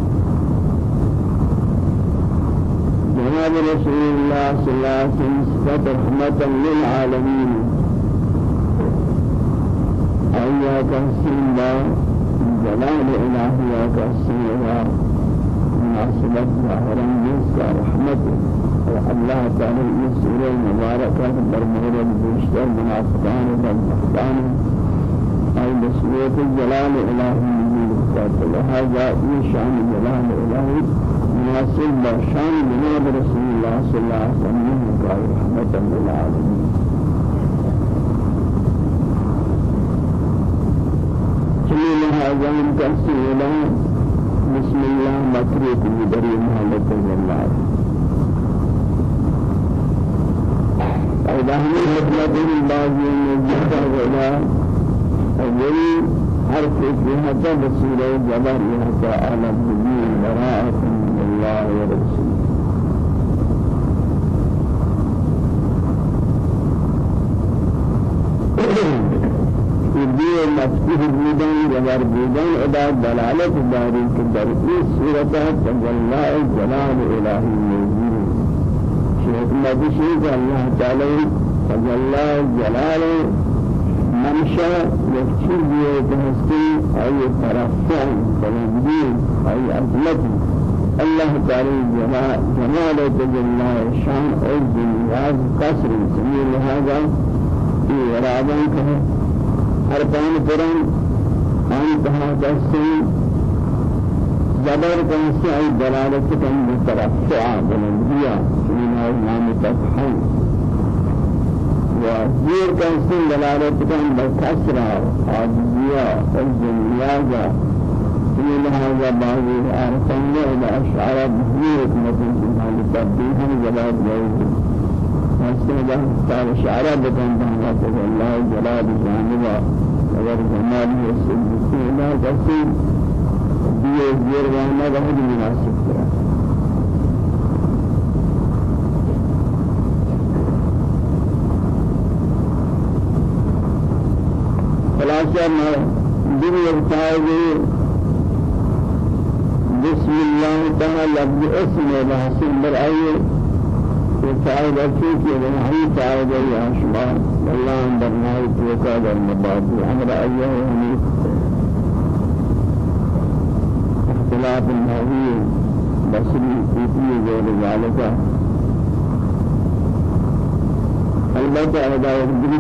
جناب رسول الله صلى الله عليه وسلم رحمة للعالمين. أيها كسين جلال إلهي كسين مناسبة ظاهرا جسك رحمته الله تعالى يسير المباركة برمهر البشتر مناسبان والمحبان أي بسوية الجلال إلهي لهذا شان جلال إلهي. مناسب بشان جناب رسول الله صلى الله عليه وسلم رحمة للعالمين. كل هذا من تأثير بسم الله متروك بدري محمد الله. إذا هم خدمة الباقي من ولا أولي حرف جهة بسيرة جبر يهتا على الدين براءة من الله ورسوله الدين مفتوح بودن جبر بودن ادا دلالة داري كدر اس سورة تجلى جلال الهي موجود شيخ مدشي الله تعالى تجلى جلاله منشا يكتب يتهستي أي ترفع بلندين أي عظمت. الله تعالى جمال جمال تجلى شان عز نياز قصر سبيل هذا. في ورابان كه أربعين قرآن أن تها تسي جبر كنسي أي دلالة كن بترفع بلندية سبيل هذا نام تفحم وزير دلالة كان بكسرة عاجزية الزنياجة في هذا بعض أرسلنا إلى أشعار بحيرة مثل سبحان التبديل جلال جوزي واستمدى قال شعر بكان بحيرة الله جلال جانبا. جماله السجد لا تصير دي زير وأنا بهد مناسب كرا میں دل ارتائے بسم الله تعالى لفظ اسم الحسن برأيه وتعالى بشيك ونحي تعالى يا شباب. والله عند النهاية وكاد المبادئ أمر أيه اختلاف النهي بصري في ذلك. البته ادا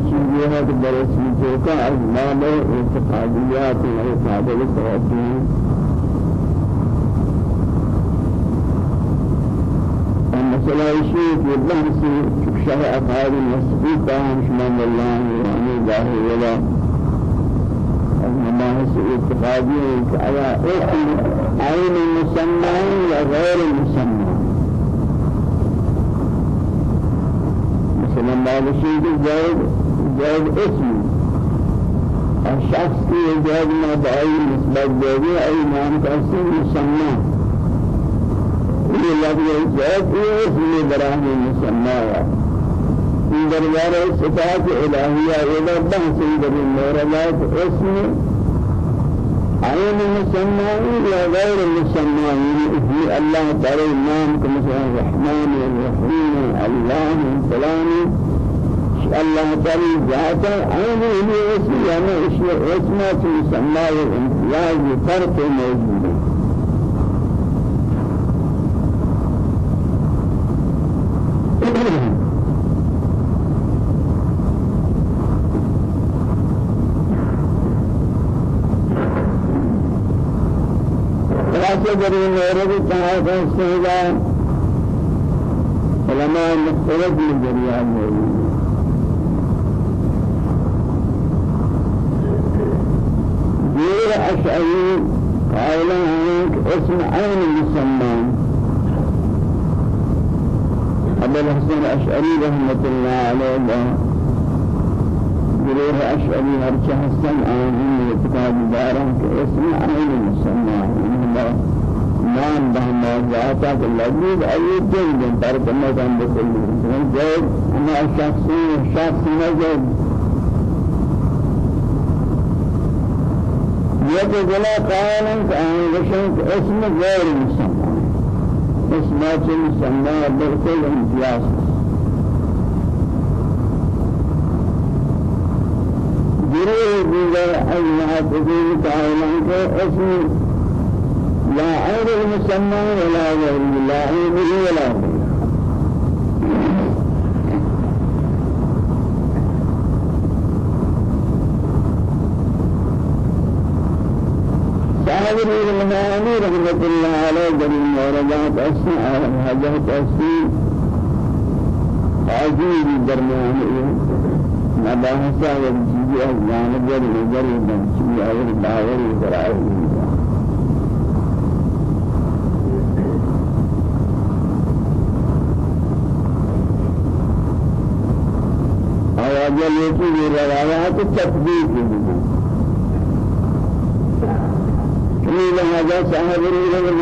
چیز یہ ہے کہ برس میں کا اسباب اعتقادیات و اعتقاد التوحید مسئلہ شيء بحث شرع أفعال المسجد تاهم شمان الله يعني ظاهر ولا. المباحث الاعتقادية على عين المسمى وغير المسمى. بعض الشيء زائد زائد اسم. الشخص کی زائد ما بأي نسبت دیگی أي نام اسم مسمى یہ لفظ یہ اسم براہ مسمى من دربار صفات الہیہ اذا بحث در الموردات اسم عين مسمى یا غیر مسمى اسم الله تعالى نام كمثلا الرحمن الرحيم الله فلان. الله تعالى ذات عين اسم يعني اسم اسم مسمى الامتياز فرق موجود. جري مورد تعالى فاستهدى علماء مختلف من جريان موجود. غير أشعري قائلا هناك اسم عين المسمى أبو الحسن الأشعري رحمة الله عليه غير أشعري هرش حسن آمين كتاب دارا كاسم عين المسمى نام بهم ذاتا اللذيذ أي جلد ترك ما كان بكل جلد أما الشخصي شخص نجد يد جلا قائلا كأن اسم غير مسمى اسمات مسمى بالكل امتياز جريه اللہ تجیب تعالیٰ کے اسم لا عين المسمى ولا غير لا عين ولا غير صاحب المعاني رحمة الله عليه جميع موردات أسماء حاجات أسماء. عزيز درمیان مباحثة والجزية جانب النظر والبنشية والدعوة والدرائع آيات التي روايات التطبيق إلى هذا صاحب العلم